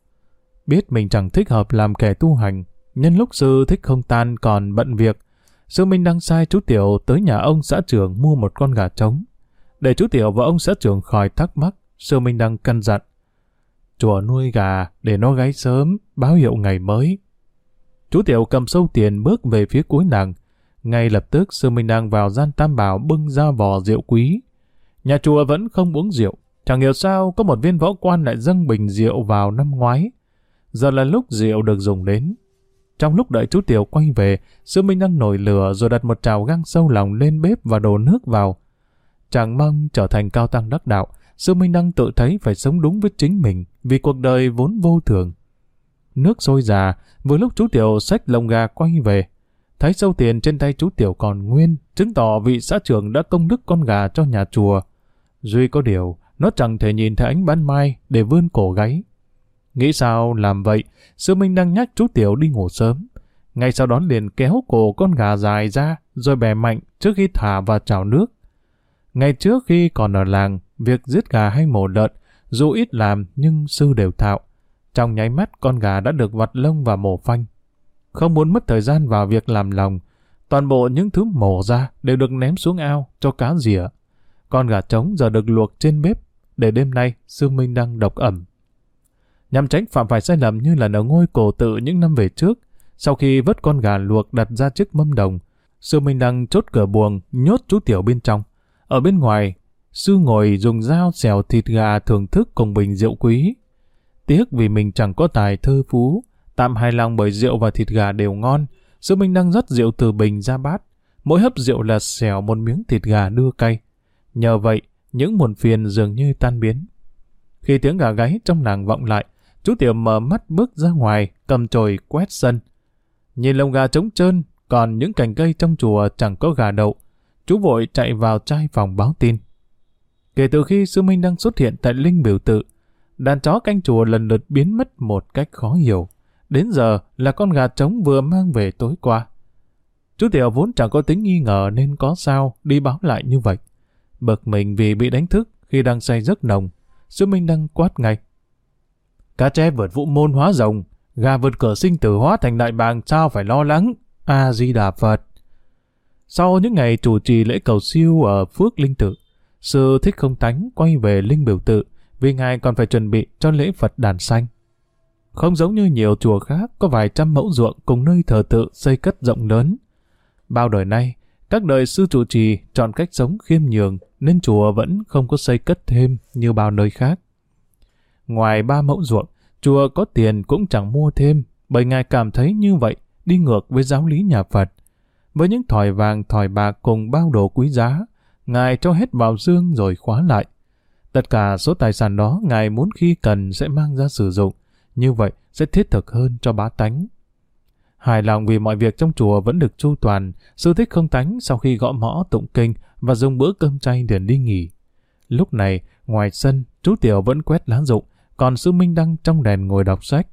Biết mình chẳng thích hợp làm kẻ tu hành, nhân lúc sư thích không tan còn bận việc, Sư Minh đăng sai chú Tiểu tới nhà ông xã trưởng mua một con gà trống. Để chú Tiểu và ông xã trưởng khỏi thắc mắc, Sư Minh đăng căn dặn. Chùa nuôi gà để nó gáy sớm, báo hiệu ngày mới. Chú Tiểu cầm sâu tiền bước về phía cuối nàng. Ngay lập tức Sư Minh đăng vào gian tam bảo bưng ra vò rượu quý. Nhà chùa vẫn không uống rượu. Chẳng hiểu sao có một viên võ quan lại dâng bình rượu vào năm ngoái. Giờ là lúc rượu được dùng đến. Trong lúc đợi chú Tiểu quay về, Sư Minh đang nổi lửa rồi đặt một trào găng sâu lòng lên bếp và đổ nước vào. Chẳng mong trở thành cao tăng đắc đạo, Sư Minh đang tự thấy phải sống đúng với chính mình vì cuộc đời vốn vô thường. Nước sôi già, vừa lúc chú Tiểu xách lồng gà quay về. Thấy sâu tiền trên tay chú Tiểu còn nguyên, chứng tỏ vị xã trưởng đã công đức con gà cho nhà chùa. Duy có điều, nó chẳng thể nhìn thấy ánh ban mai để vươn cổ gáy. Nghĩ sao làm vậy, Sư Minh đang nhắc chú Tiểu đi ngủ sớm. Ngay sau đó liền kéo cổ con gà dài ra, rồi bẻ mạnh trước khi thả vào chảo nước. Ngày trước khi còn ở làng, việc giết gà hay mổ lợn, dù ít làm nhưng sư đều thạo. Trong nháy mắt con gà đã được vặt lông và mổ phanh. Không muốn mất thời gian vào việc làm lòng, toàn bộ những thứ mổ ra đều được ném xuống ao cho cá rỉa. Con gà trống giờ được luộc trên bếp, để đêm nay sư Minh đang độc ẩm nhằm tránh phạm phải sai lầm như lần ở ngôi cổ tự những năm về trước. Sau khi vớt con gà luộc đặt ra chiếc mâm đồng, sư Minh Đăng chốt cửa buồng, nhốt chú Tiểu bên trong. Ở bên ngoài, sư ngồi dùng dao xèo thịt gà thưởng thức cùng bình rượu quý. Tiếc vì mình chẳng có tài thơ phú, tạm hài lòng bởi rượu và thịt gà đều ngon, sư Minh Đăng rót rượu từ bình ra bát. Mỗi hấp rượu là xèo một miếng thịt gà đưa cay. Nhờ vậy, những muộn phiền dường như tan biến. Khi tiếng gà gáy trong làng vọng lại, Chú Tiểu mở mắt bước ra ngoài, cầm chổi quét sân. Nhìn lông gà trống trơn, còn những cành cây trong chùa chẳng có gà đậu. Chú vội chạy vào trai phòng báo tin. Kể từ khi sư Minh đang xuất hiện tại Linh biểu tự, đàn chó canh chùa lần lượt biến mất một cách khó hiểu. Đến giờ là con gà trống vừa mang về tối qua. Chú Tiểu vốn chẳng có tính nghi ngờ nên có sao đi báo lại như vậy. Bực mình vì bị đánh thức khi đang say giấc nồng, sư Minh đang quát ngay. Cá tre vượt vũ môn hóa rồng, gà vượt cửa sinh tử hóa thành đại bàng sao phải lo lắng. A-di-đà Phật. Sau những ngày chủ trì lễ cầu siêu ở Phước Linh Tự, sư thích không tánh quay về linh biểu tự, vì ngài còn phải chuẩn bị cho lễ Phật đàn xanh. Không giống như nhiều chùa khác có vài trăm mẫu ruộng cùng nơi thờ tự xây cất rộng lớn. Bao đời nay, các đời sư trụ trì chọn cách sống khiêm nhường nên chùa vẫn không có xây cất thêm như bao nơi khác. Ngoài ba mẫu ruộng, chùa có tiền cũng chẳng mua thêm bởi ngài cảm thấy như vậy đi ngược với giáo lý nhà Phật. Với những thỏi vàng thỏi bạc cùng bao đồ quý giá, ngài cho hết vào dương rồi khóa lại. Tất cả số tài sản đó ngài muốn khi cần sẽ mang ra sử dụng, như vậy sẽ thiết thực hơn cho bá tánh. Hài lòng vì mọi việc trong chùa vẫn được chu toàn, sư thích không tánh sau khi gõ mõ tụng kinh và dùng bữa cơm chay liền đi nghỉ. Lúc này, ngoài sân, chú Tiểu vẫn quét lá rụng, còn sư Minh Đăng trong đèn ngồi đọc sách.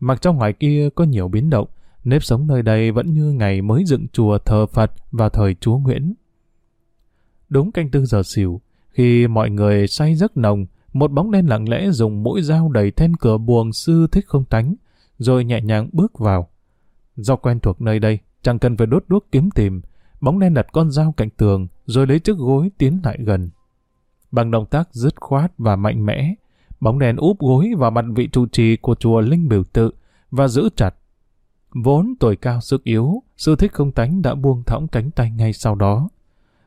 Mặc trong ngoài kia có nhiều biến động, nếp sống nơi đây vẫn như ngày mới dựng chùa thờ Phật vào thời Chúa Nguyễn. Đúng canh tư giờ xỉu, khi mọi người say giấc nồng, một bóng đen lặng lẽ dùng mũi dao đẩy then cửa buồng sư thích không tánh, rồi nhẹ nhàng bước vào. Do quen thuộc nơi đây, chẳng cần phải đốt đuốc kiếm tìm, bóng đen đặt con dao cạnh tường, rồi lấy chiếc gối tiến lại gần. Bằng động tác dứt khoát và mạnh mẽ, bóng đèn úp gối vào mặt vị trụ trì của chùa Linh Biểu Tự và giữ chặt. Vốn tuổi cao sức yếu, sư thích không tánh đã buông thõng cánh tay ngay sau đó.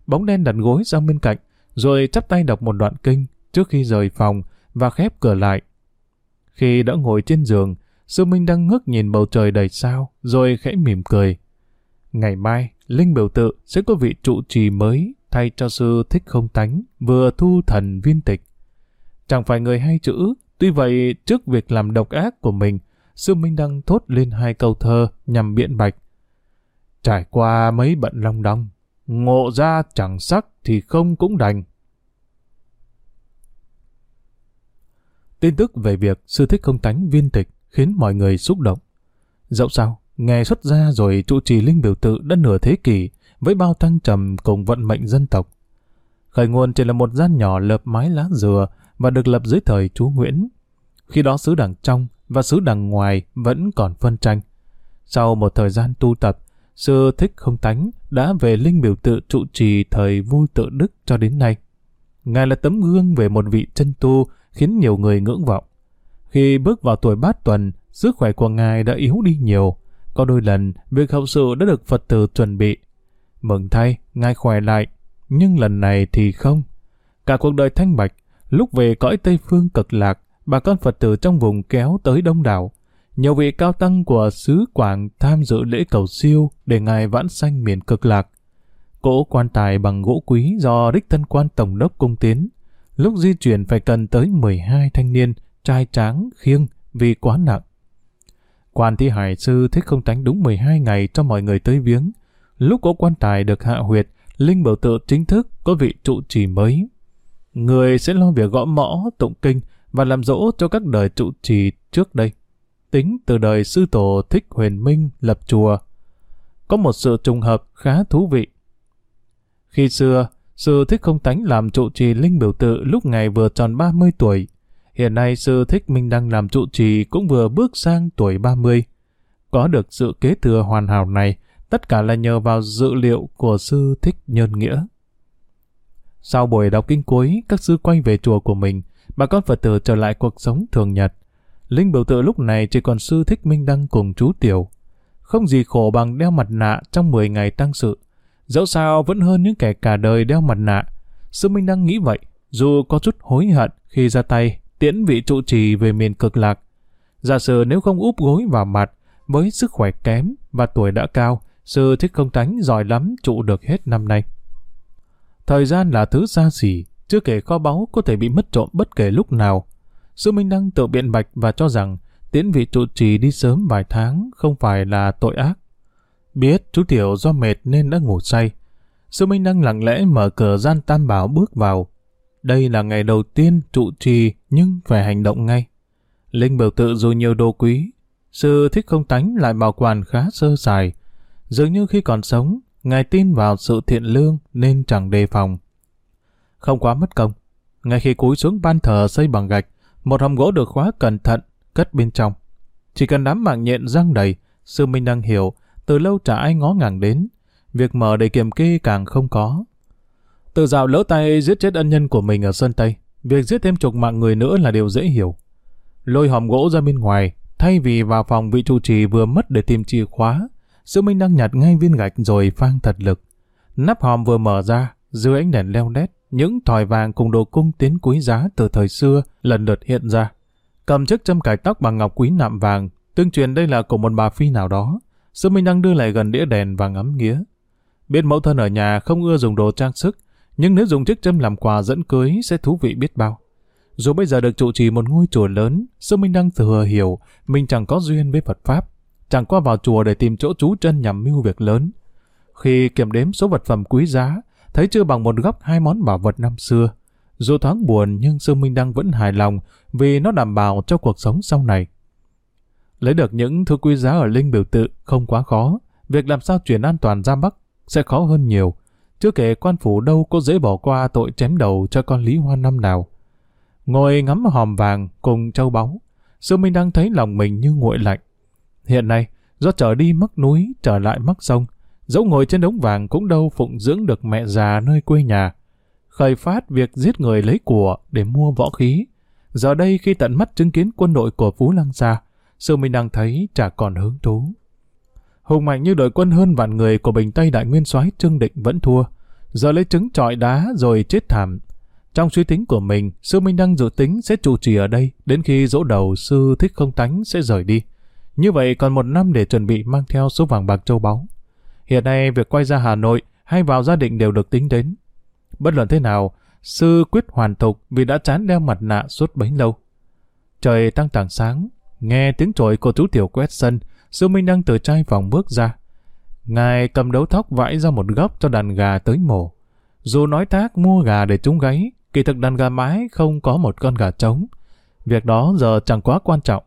Bóng đen đặt gối sang bên cạnh, rồi chắp tay đọc một đoạn kinh trước khi rời phòng và khép cửa lại. Khi đã ngồi trên giường, sư Minh đang ngước nhìn bầu trời đầy sao, rồi khẽ mỉm cười. Ngày mai, Linh biểu tự sẽ có vị trụ trì mới thay cho sư thích không tánh, vừa thu thần viên tịch. Chẳng phải người hay chữ, tuy vậy trước việc làm độc ác của mình, sư Minh Đăng thốt lên hai câu thơ nhằm biện bạch. Trải qua mấy bận long đong, ngộ ra chẳng sắc thì không cũng đành. Tin tức về việc sư thích không tánh viên tịch khiến mọi người xúc động. Dẫu sao, nghe xuất ra rồi trụ trì linh biểu tự đã nửa thế kỷ với bao thăng trầm cùng vận mệnh dân tộc. Khởi nguồn chỉ là một gian nhỏ lợp mái lá dừa và được lập dưới thời chúa Nguyễn. Khi đó xứ đằng trong và xứ đằng ngoài vẫn còn phân tranh. Sau một thời gian tu tập, sư thích không tánh đã về linh biểu tự trụ trì thời vua tự đức cho đến nay. Ngài là tấm gương về một vị chân tu khiến nhiều người ngưỡng vọng. Khi bước vào tuổi bát tuần, sức khỏe của Ngài đã yếu đi nhiều. Có đôi lần, việc hậu sự đã được Phật tử chuẩn bị. Mừng thay, Ngài khỏe lại. Nhưng lần này thì không. Cả cuộc đời thanh bạch, lúc về cõi Tây Phương cực lạc, bà con Phật tử trong vùng kéo tới đông đảo. Nhiều vị cao tăng của xứ Quảng tham dự lễ cầu siêu để Ngài vãn sanh miền cực lạc. Cỗ quan tài bằng gỗ quý do đích thân quan tổng đốc cung tiến. Lúc di chuyển phải cần tới 12 thanh niên, trai tráng, khiêng vì quá nặng. Quan thi hải sư thích không tánh đúng 12 ngày cho mọi người tới viếng. Lúc cỗ quan tài được hạ huyệt, Linh Bảo Tự chính thức có vị trụ trì mới. Người sẽ lo việc gõ mõ, tụng kinh và làm dỗ cho các đời trụ trì trước đây. Tính từ đời sư tổ Thích Huyền Minh lập chùa. Có một sự trùng hợp khá thú vị. Khi xưa, sư Thích Không Tánh làm trụ trì Linh Biểu Tự lúc ngày vừa tròn 30 tuổi. Hiện nay sư Thích Minh đang làm trụ trì cũng vừa bước sang tuổi 30. Có được sự kế thừa hoàn hảo này, tất cả là nhờ vào dự liệu của sư Thích Nhân Nghĩa. Sau buổi đọc kinh cuối, các sư quay về chùa của mình, bà con Phật tử trở lại cuộc sống thường nhật. Linh biểu tự lúc này chỉ còn sư Thích Minh Đăng cùng chú Tiểu. Không gì khổ bằng đeo mặt nạ trong 10 ngày tăng sự. Dẫu sao vẫn hơn những kẻ cả đời đeo mặt nạ. Sư Minh Đăng nghĩ vậy, dù có chút hối hận khi ra tay tiễn vị trụ trì về miền cực lạc. Giả sử nếu không úp gối vào mặt, với sức khỏe kém và tuổi đã cao, sư thích không tánh giỏi lắm trụ được hết năm nay. Thời gian là thứ xa xỉ, chưa kể kho báu có thể bị mất trộm bất kể lúc nào. Sư Minh Đăng tự biện bạch và cho rằng tiến vị trụ trì đi sớm vài tháng không phải là tội ác. Biết chú Tiểu do mệt nên đã ngủ say. Sư Minh Đăng lặng lẽ mở cửa gian tam bảo bước vào. Đây là ngày đầu tiên trụ trì nhưng phải hành động ngay. Linh biểu tự dù nhiều đồ quý, sư thích không tánh lại bảo quản khá sơ sài. Dường như khi còn sống, ngài tin vào sự thiện lương nên chẳng đề phòng. Không quá mất công. Ngay khi cúi xuống ban thờ xây bằng gạch, một hòm gỗ được khóa cẩn thận, cất bên trong. Chỉ cần đám mạng nhện răng đầy, sư Minh đang hiểu, từ lâu chả ai ngó ngàng đến. Việc mở để kiểm kê càng không có. Từ dạo lỡ tay giết chết ân nhân của mình ở Sơn Tây, việc giết thêm chục mạng người nữa là điều dễ hiểu. Lôi hòm gỗ ra bên ngoài, thay vì vào phòng vị trụ trì vừa mất để tìm chìa khóa, Sư Minh đang nhặt ngay viên gạch rồi phang thật lực. Nắp hòm vừa mở ra, dưới ánh đèn leo lét, những thỏi vàng cùng đồ cung tiến quý giá từ thời xưa lần lượt hiện ra. Cầm chiếc châm cài tóc bằng ngọc quý nạm vàng, tương truyền đây là của một bà phi nào đó. Sư Minh đang đưa lại gần đĩa đèn và ngắm nghía. Biết mẫu thân ở nhà không ưa dùng đồ trang sức, nhưng nếu dùng chiếc châm làm quà dẫn cưới sẽ thú vị biết bao. Dù bây giờ được trụ trì một ngôi chùa lớn, Sư Minh đang thừa hiểu mình chẳng có duyên với Phật Pháp, chẳng qua vào chùa để tìm chỗ trú chân nhằm mưu việc lớn. Khi kiểm đếm số vật phẩm quý giá, thấy chưa bằng một góc hai món bảo vật năm xưa. Dù thoáng buồn nhưng Sư Minh Đăng vẫn hài lòng vì nó đảm bảo cho cuộc sống sau này. Lấy được những thứ quý giá ở Linh biểu tự không quá khó, việc làm sao chuyển an toàn ra Bắc sẽ khó hơn nhiều. Chưa kể quan phủ đâu có dễ bỏ qua tội chém đầu cho con Lý Hoa năm nào. Ngồi ngắm hòm vàng cùng châu báu, Sư Minh Đăng thấy lòng mình như nguội lạnh. Hiện nay, do trở đi mắc núi, trở lại mắc sông, dẫu ngồi trên đống vàng cũng đâu phụng dưỡng được mẹ già nơi quê nhà. Khởi phát việc giết người lấy của để mua võ khí. Giờ đây khi tận mắt chứng kiến quân đội của Phú Lăng Sa, Sư Minh đang thấy chả còn hứng thú. Hùng mạnh như đội quân hơn vạn người của Bình Tây Đại Nguyên soái Trương Định vẫn thua. Giờ lấy trứng trọi đá rồi chết thảm. Trong suy tính của mình, Sư Minh Đăng dự tính sẽ trụ trì ở đây đến khi dỗ đầu Sư Thích Không Tánh sẽ rời đi. Như vậy còn một năm để chuẩn bị mang theo số vàng bạc châu báu. Hiện nay việc quay ra Hà Nội hay vào gia đình đều được tính đến. Bất luận thế nào, Sư quyết hoàn tục vì đã chán đeo mặt nạ suốt bấy lâu. Trời tăng tảng sáng, nghe tiếng trội của chú Tiểu quét sân, Sư Minh đang từ chai phòng bước ra. Ngài cầm đấu thóc vãi ra một góc cho đàn gà tới mổ. Dù nói thác mua gà để chúng gáy, kỳ thực đàn gà mái không có một con gà trống. Việc đó giờ chẳng quá quan trọng.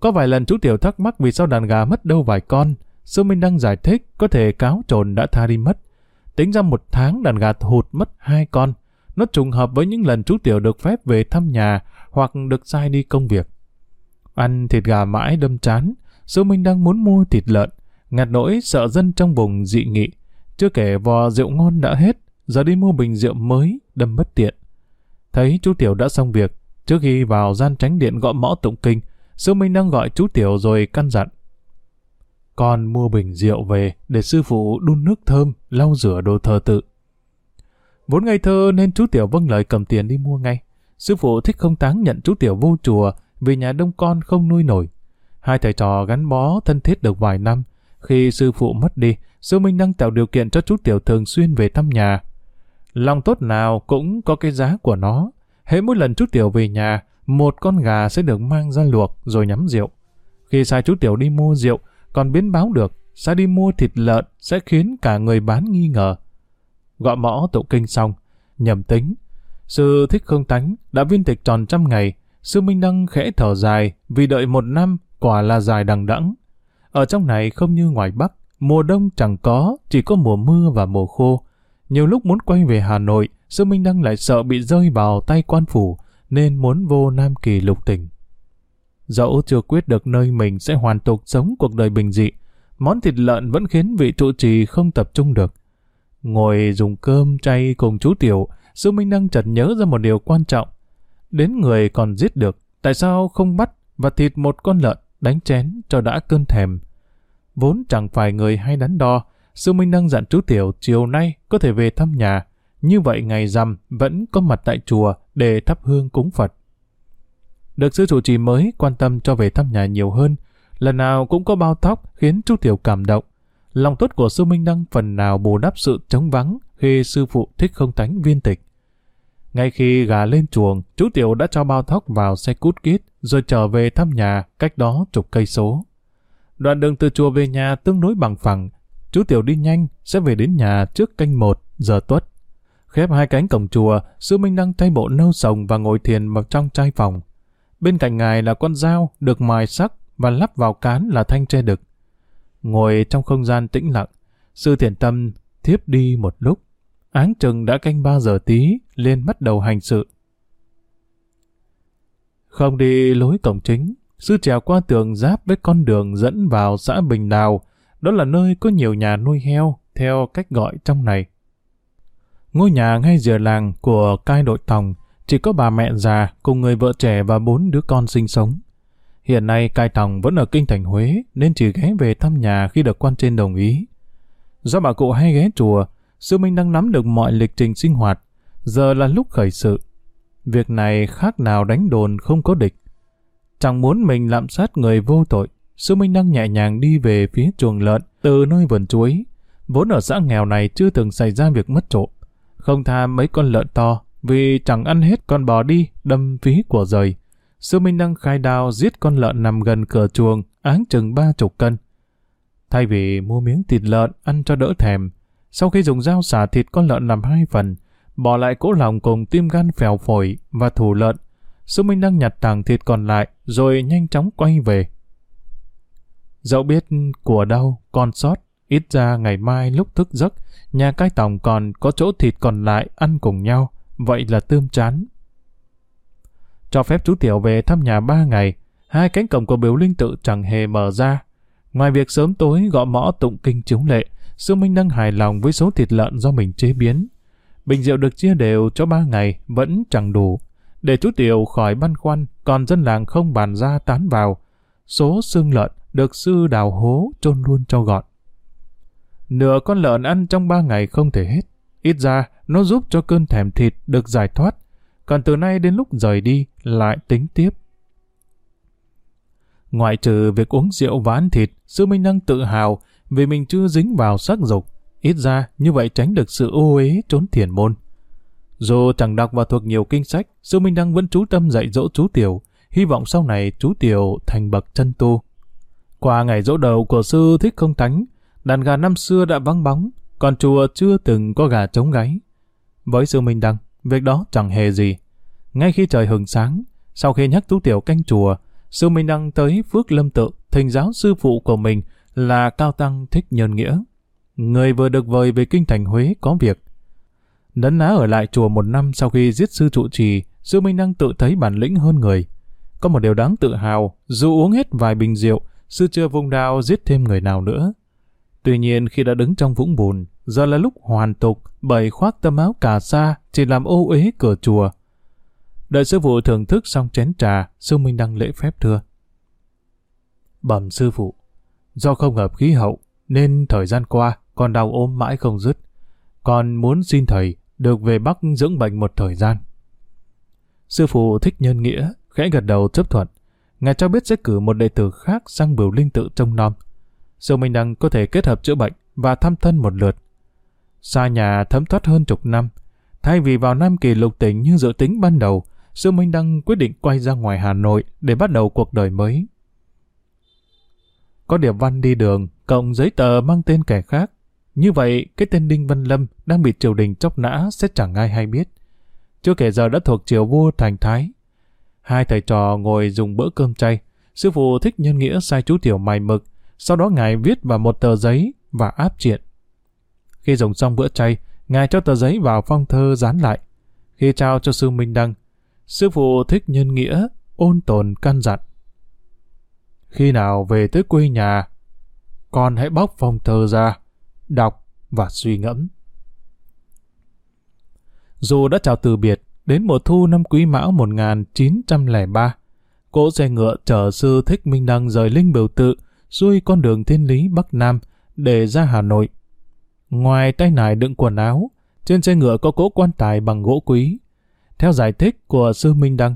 Có vài lần chú Tiểu thắc mắc vì sao đàn gà mất đâu vài con. Sư Minh đang giải thích có thể cáo trồn đã tha đi mất. Tính ra một tháng đàn gà hụt mất hai con. Nó trùng hợp với những lần chú Tiểu được phép về thăm nhà hoặc được sai đi công việc. Ăn thịt gà mãi đâm chán, Sư Minh đang muốn mua thịt lợn, ngặt nỗi sợ dân trong vùng dị nghị. Chưa kể vò rượu ngon đã hết, giờ đi mua bình rượu mới, đâm bất tiện. Thấy chú Tiểu đã xong việc, trước khi vào gian tránh điện gõ mõ tụng kinh, Sư Minh Đăng gọi chú Tiểu rồi căn dặn. Con mua bình rượu về để sư phụ đun nước thơm, lau rửa đồ thờ tự. Vốn ngây thơ nên chú Tiểu vâng lời cầm tiền đi mua ngay. Sư phụ thích không táng nhận chú Tiểu vô chùa vì nhà đông con không nuôi nổi. Hai thầy trò gắn bó thân thiết được vài năm. Khi sư phụ mất đi, sư Minh đang tạo điều kiện cho chú Tiểu thường xuyên về thăm nhà. Lòng tốt nào cũng có cái giá của nó. Hễ mỗi lần chú Tiểu về nhà, một con gà sẽ được mang ra luộc rồi nhắm rượu. Khi sai chú Tiểu đi mua rượu, còn biến báo được, sai đi mua thịt lợn sẽ khiến cả người bán nghi ngờ. Gọi mõ tụ kinh xong, nhầm tính. Sư thích không tánh đã viên tịch tròn trăm ngày, sư Minh Đăng khẽ thở dài vì đợi một năm quả là dài đằng đẵng. Ở trong này không như ngoài Bắc, mùa đông chẳng có, chỉ có mùa mưa và mùa khô. Nhiều lúc muốn quay về Hà Nội, Sư Minh Đăng lại sợ bị rơi vào tay quan phủ, nên muốn vô Nam Kỳ lục tỉnh. Dẫu chưa quyết được nơi mình sẽ hoàn tục sống cuộc đời bình dị, món thịt lợn vẫn khiến vị trụ trì không tập trung được. Ngồi dùng cơm chay cùng chú Tiểu, Sư Minh Đăng chợt nhớ ra một điều quan trọng. Đến người còn giết được, tại sao không bắt và thịt một con lợn? đánh chén cho đã cơn thèm. Vốn chẳng phải người hay đắn đo, Sư Minh Đăng dặn chú Tiểu chiều nay có thể về thăm nhà, như vậy ngày rằm vẫn có mặt tại chùa để thắp hương cúng Phật. Được sư chủ trì mới quan tâm cho về thăm nhà nhiều hơn, lần nào cũng có bao tóc khiến chú Tiểu cảm động. Lòng tốt của sư Minh Đăng phần nào bù đắp sự trống vắng khi sư phụ thích không tánh viên tịch. Ngay khi gà lên chuồng, chú Tiểu đã cho bao thóc vào xe cút kít rồi trở về thăm nhà cách đó chục cây số. Đoạn đường từ chùa về nhà tương đối bằng phẳng, chú Tiểu đi nhanh sẽ về đến nhà trước canh một giờ tuất. Khép hai cánh cổng chùa, sư Minh đang tay bộ nâu sồng và ngồi thiền vào trong trai phòng. Bên cạnh ngài là con dao được mài sắc và lắp vào cán là thanh tre đực. Ngồi trong không gian tĩnh lặng, sư thiền tâm thiếp đi một lúc. Áng chừng đã canh ba giờ tí, lên bắt đầu hành sự. Không đi lối cổng chính, sư trèo qua tường giáp với con đường dẫn vào xã Bình Đào. Đó là nơi có nhiều nhà nuôi heo, theo cách gọi trong này ngôi nhà ngay giữa làng của cai đội tòng, chỉ có bà mẹ già cùng người vợ trẻ và bốn đứa con sinh sống. Hiện nay cai tòng vẫn ở kinh thành Huế nên chỉ ghé về thăm nhà khi được quan trên đồng ý. Do bà cụ hay ghé chùa, Sư Minh đang nắm được mọi lịch trình sinh hoạt. Giờ là lúc khởi sự. Việc này khác nào đánh đồn không có địch. Chẳng muốn mình lạm sát người vô tội, Sư Minh đang nhẹ nhàng đi về phía chuồng lợn từ nơi vườn chuối. Vốn ở xã nghèo này chưa từng xảy ra việc mất trộm. Không tha mấy con lợn to vì chẳng ăn hết con bò đi đâm phí của rời. Sư Minh đang khai đao giết con lợn nằm gần cửa chuồng áng chừng ba chục cân. Thay vì mua miếng thịt lợn ăn cho đỡ thèm, sau khi dùng dao xả thịt con lợn làm hai phần, bỏ lại cỗ lòng cùng tim gan phèo phổi và thủ lợn, Sư Minh đang nhặt tàng thịt còn lại rồi nhanh chóng quay về. Dẫu biết của đau còn sót, ít ra ngày mai lúc thức giấc, nhà cai tòng còn có chỗ thịt còn lại ăn cùng nhau, vậy là tươm chán. Cho phép chú Tiểu về thăm nhà ba ngày, hai cánh cổng của biểu linh tự chẳng hề mở ra. Ngoài việc sớm tối gõ mõ tụng kinh chiếu lệ, Sư Minh đang hài lòng với số thịt lợn do mình chế biến. Bình rượu được chia đều cho ba ngày vẫn chẳng đủ. Để chú Tiểu khỏi băn khoăn, còn dân làng không bàn ra tán vào. Số xương lợn được sư đào hố chôn luôn cho gọn. Nửa con lợn ăn trong ba ngày không thể hết. Ít ra, nó giúp cho cơn thèm thịt được giải thoát. Còn từ nay đến lúc rời đi, lại tính tiếp. Ngoại trừ việc uống rượu và ăn thịt, sư Minh đang tự hào vì mình chưa dính vào sắc dục. Ít ra, như vậy tránh được sự ô uế trốn thiền môn. Dù chẳng đọc và thuộc nhiều kinh sách, sư Minh Đăng vẫn chú tâm dạy dỗ chú Tiểu, hy vọng sau này chú Tiểu thành bậc chân tu. Qua ngày dỗ đầu của sư Thích Không Thánh, đàn gà năm xưa đã vắng bóng, còn chùa chưa từng có gà trống gáy. Với sư Minh Đăng, việc đó chẳng hề gì. Ngay khi trời hừng sáng, sau khi nhắc tú Tiểu canh chùa, sư Minh Đăng tới Phước Lâm Tự, thỉnh giáo sư phụ của mình là Cao Tăng Thích Nhân Nghĩa. Người vừa được vời về kinh thành Huế có việc. Nấn ná ở lại chùa một năm sau khi giết sư trụ trì, sư Minh Đăng tự thấy bản lĩnh hơn người. Có một điều đáng tự hào, dù uống hết vài bình rượu, sư chưa vùng đao giết thêm người nào nữa. Tuy nhiên khi đã đứng trong vũng bùn, giờ là lúc hoàn tục, bày khoác tâm áo cà sa, chỉ làm ô uế cửa chùa. Đợi sư phụ thưởng thức xong chén trà, sư Minh Đăng lễ phép thưa. Bẩm sư phụ, do không hợp khí hậu, nên thời gian qua con đau ốm mãi không dứt. Con muốn xin thầy được về Bắc dưỡng bệnh một thời gian. Sư phụ thích nhân nghĩa, khẽ gật đầu chấp thuận. Ngài cho biết sẽ cử một đệ tử khác sang biểu linh tự trông nom. Sư Minh Đăng có thể kết hợp chữa bệnh và thăm thân một lượt. Xa nhà thấm thoát hơn chục năm, thay vì vào Nam Kỳ lục tỉnh như dự tính ban đầu, Sư Minh Đăng quyết định quay ra ngoài Hà Nội để bắt đầu cuộc đời mới. Có điệp văn đi đường, cộng giấy tờ mang tên kẻ khác. Như vậy, cái tên Đinh Văn Lâm đang bị triều đình chóc nã sẽ chẳng ai hay biết. Chưa kể giờ đã thuộc triều vua thành thái. Hai thầy trò ngồi dùng bữa cơm chay. Sư phụ thích nhân nghĩa sai chú tiểu mài mực, sau đó ngài viết vào một tờ giấy và áp triện. Khi dùng xong bữa chay, ngài cho tờ giấy vào phong thơ dán lại. Khi trao cho sư Minh Đăng, sư phụ thích nhân nghĩa ôn tồn căn dặn. Khi nào về tới quê nhà, con hãy bóc phong thơ ra, đọc và suy ngẫm. Dù đã chào từ biệt, đến mùa thu năm Quý Mão 1903, cỗ xe ngựa chở sư Thích Minh Đăng rời Linh Biểu Tự, xuôi con đường thiên lý Bắc Nam để ra Hà Nội. Ngoài tay nải đựng quần áo, trên xe ngựa có cỗ quan tài bằng gỗ quý. Theo giải thích của sư Minh Đăng,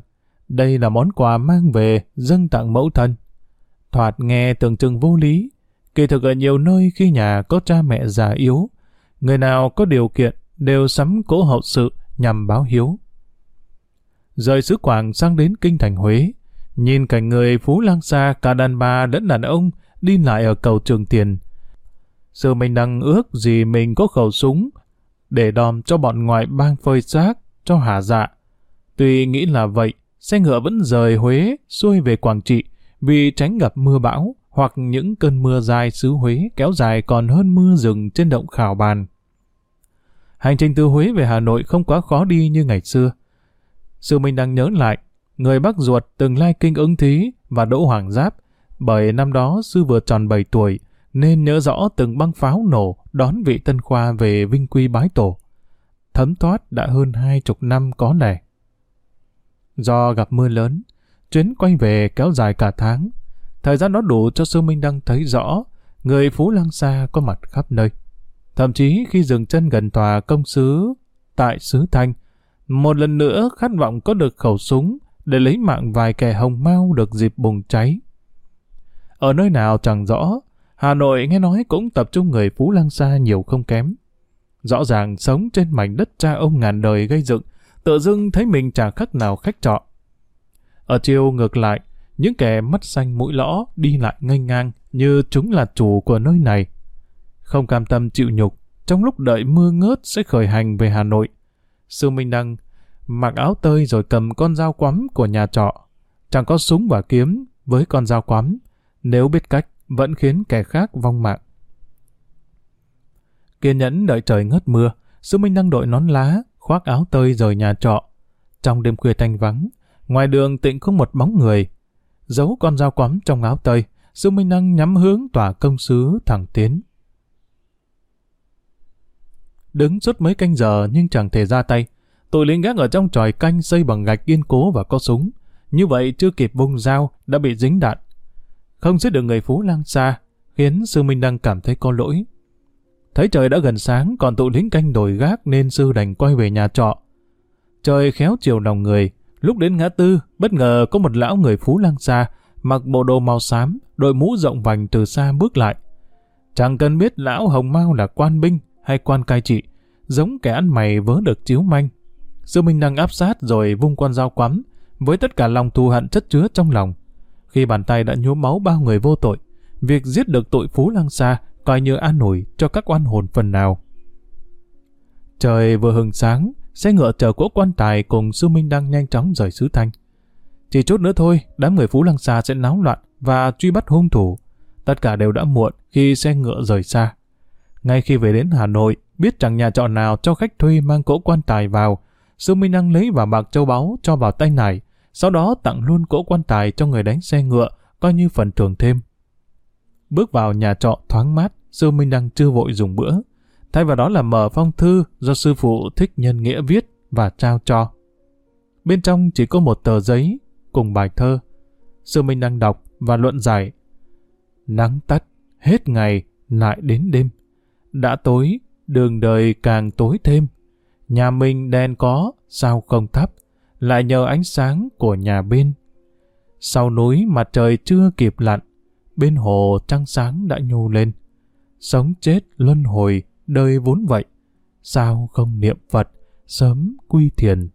đây là món quà mang về dâng tặng mẫu thân. Thoạt nghe tưởng chừng vô lý, kỳ thực ở nhiều nơi khi nhà có cha mẹ già yếu, người nào có điều kiện đều sắm cỗ hậu sự nhằm báo hiếu. Rời xứ Quảng sang đến kinh thành Huế, nhìn cảnh người Phú Lang xa cả đàn bà lẫn đàn ông đi lại ở cầu Trường Tiền. Sư mình đang ước gì mình có khẩu súng để đòm cho bọn ngoại bang phơi xác cho hà dạ. Tuy nghĩ là vậy, xe ngựa vẫn rời Huế xuôi về Quảng Trị vì tránh gặp mưa bão hoặc những cơn mưa dài xứ Huế kéo dài còn hơn mưa rừng trên động khảo bàn. Hành trình từ Huế về Hà Nội không quá khó đi như ngày xưa. Sư Minh đang nhớ lại, người bác ruột từng lai kinh ứng thí và đỗ hoàng giáp, bởi năm đó sư vừa tròn 7 tuổi, nên nhớ rõ từng băng pháo nổ đón vị tân khoa về vinh quy bái tổ. thấm thoát đã hơn hai chục năm có lẽ. Do gặp mưa lớn, chuyến quay về kéo dài cả tháng. Thời gian đó đủ cho Sư Minh Đăng thấy rõ người Phú Lăng Sa có mặt khắp nơi. Thậm chí khi dừng chân gần tòa công sứ tại Sứ Thanh, một lần nữa khát vọng có được khẩu súng để lấy mạng vài kẻ hồng mau được dịp bùng cháy. Ở nơi nào chẳng rõ, Hà Nội nghe nói cũng tập trung người Phú Lăng Sa nhiều không kém. Rõ ràng sống trên mảnh đất cha ông ngàn đời gây dựng, tự dưng thấy mình chẳng khác nào khách trọ. Ở chiều ngược lại, những kẻ mắt xanh mũi lõ đi lại nghênh ngang như chúng là chủ của nơi này. Không cam tâm chịu nhục, trong lúc đợi mưa ngớt sẽ khởi hành về Hà Nội. Sư Minh Đăng mặc áo tơi rồi cầm con dao quắm của nhà trọ. Chẳng có súng và kiếm với con dao quắm. Nếu biết cách, vẫn khiến kẻ khác vong mạng. Kiên nhẫn đợi trời ngớt mưa, Sư Minh đang đội nón lá, khoác áo tơi rời nhà trọ. Trong đêm khuya thanh vắng, ngoài đường tịnh không một bóng người. Giấu con dao quắm trong áo tơi, Sư Minh năng nhắm hướng tòa công sứ thẳng tiến. Đứng suốt mấy canh giờ nhưng chẳng thể ra tay. Tụi lính gác ở trong tròi canh xây bằng gạch kiên cố và có súng. Như vậy chưa kịp vung dao đã bị dính đạn. Không giết được người Phú lang xa, khiến Sư Minh Đăng cảm thấy có lỗi. Thấy trời đã gần sáng còn tụi lính canh đồi gác nên Sư đành quay về nhà trọ. Trời khéo chiều lòng người, lúc đến ngã tư, bất ngờ có một lão người Phú lang xa, mặc bộ đồ màu xám, đội mũ rộng vành từ xa bước lại. Chẳng cần biết lão Hồng Mao là quan binh hay quan cai trị, giống kẻ ăn mày vớ được chiếu manh. Sư Minh Đăng áp sát rồi vung con dao quắm, với tất cả lòng thù hận chất chứa trong lòng. Khi bàn tay đã nhuốm máu bao người vô tội, việc giết được tội phú lăng xa coi như an ủi cho các oan hồn phần nào. Trời vừa hừng sáng, xe ngựa chở cỗ quan tài cùng sư minh đang nhanh chóng rời xứ thanh. Chỉ chút nữa thôi, đám người phú lăng xa sẽ náo loạn và truy bắt hung thủ. Tất cả đều đã muộn khi xe ngựa rời xa. Ngay khi về đến Hà Nội, biết chẳng nhà trọ nào cho khách thuê mang cỗ quan tài vào, sư minh Đăng lấy vào bạc châu báu cho vào tay này, sau đó tặng luôn cỗ quan tài cho người đánh xe ngựa, coi như phần thưởng thêm. Bước vào nhà trọ thoáng mát, sư Minh Đăng chưa vội dùng bữa. Thay vào đó là mở phong thư do sư phụ thích nhân nghĩa viết và trao cho. Bên trong chỉ có một tờ giấy cùng bài thơ. Sư Minh Đăng đọc và luận giải. Nắng tắt, hết ngày, lại đến đêm. Đã tối, đường đời càng tối thêm. Nhà mình đèn có, sao không thắp lại nhờ ánh sáng của nhà bên. Sau núi mặt trời chưa kịp lặn, bên hồ trăng sáng đã nhô lên. Sống chết luân hồi, đời vốn vậy. Sao không niệm Phật, sớm quy thiền.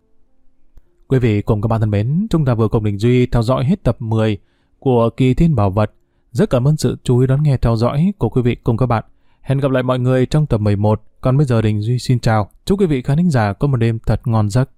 Quý vị cùng các bạn thân mến, chúng ta vừa cùng Đình Duy theo dõi hết tập 10 của Kỳ Thiên Bảo Vật. Rất cảm ơn sự chú ý đón nghe theo dõi của quý vị cùng các bạn. Hẹn gặp lại mọi người trong tập 11. Còn bây giờ Đình Duy xin chào. Chúc quý vị khán giả có một đêm thật ngon giấc.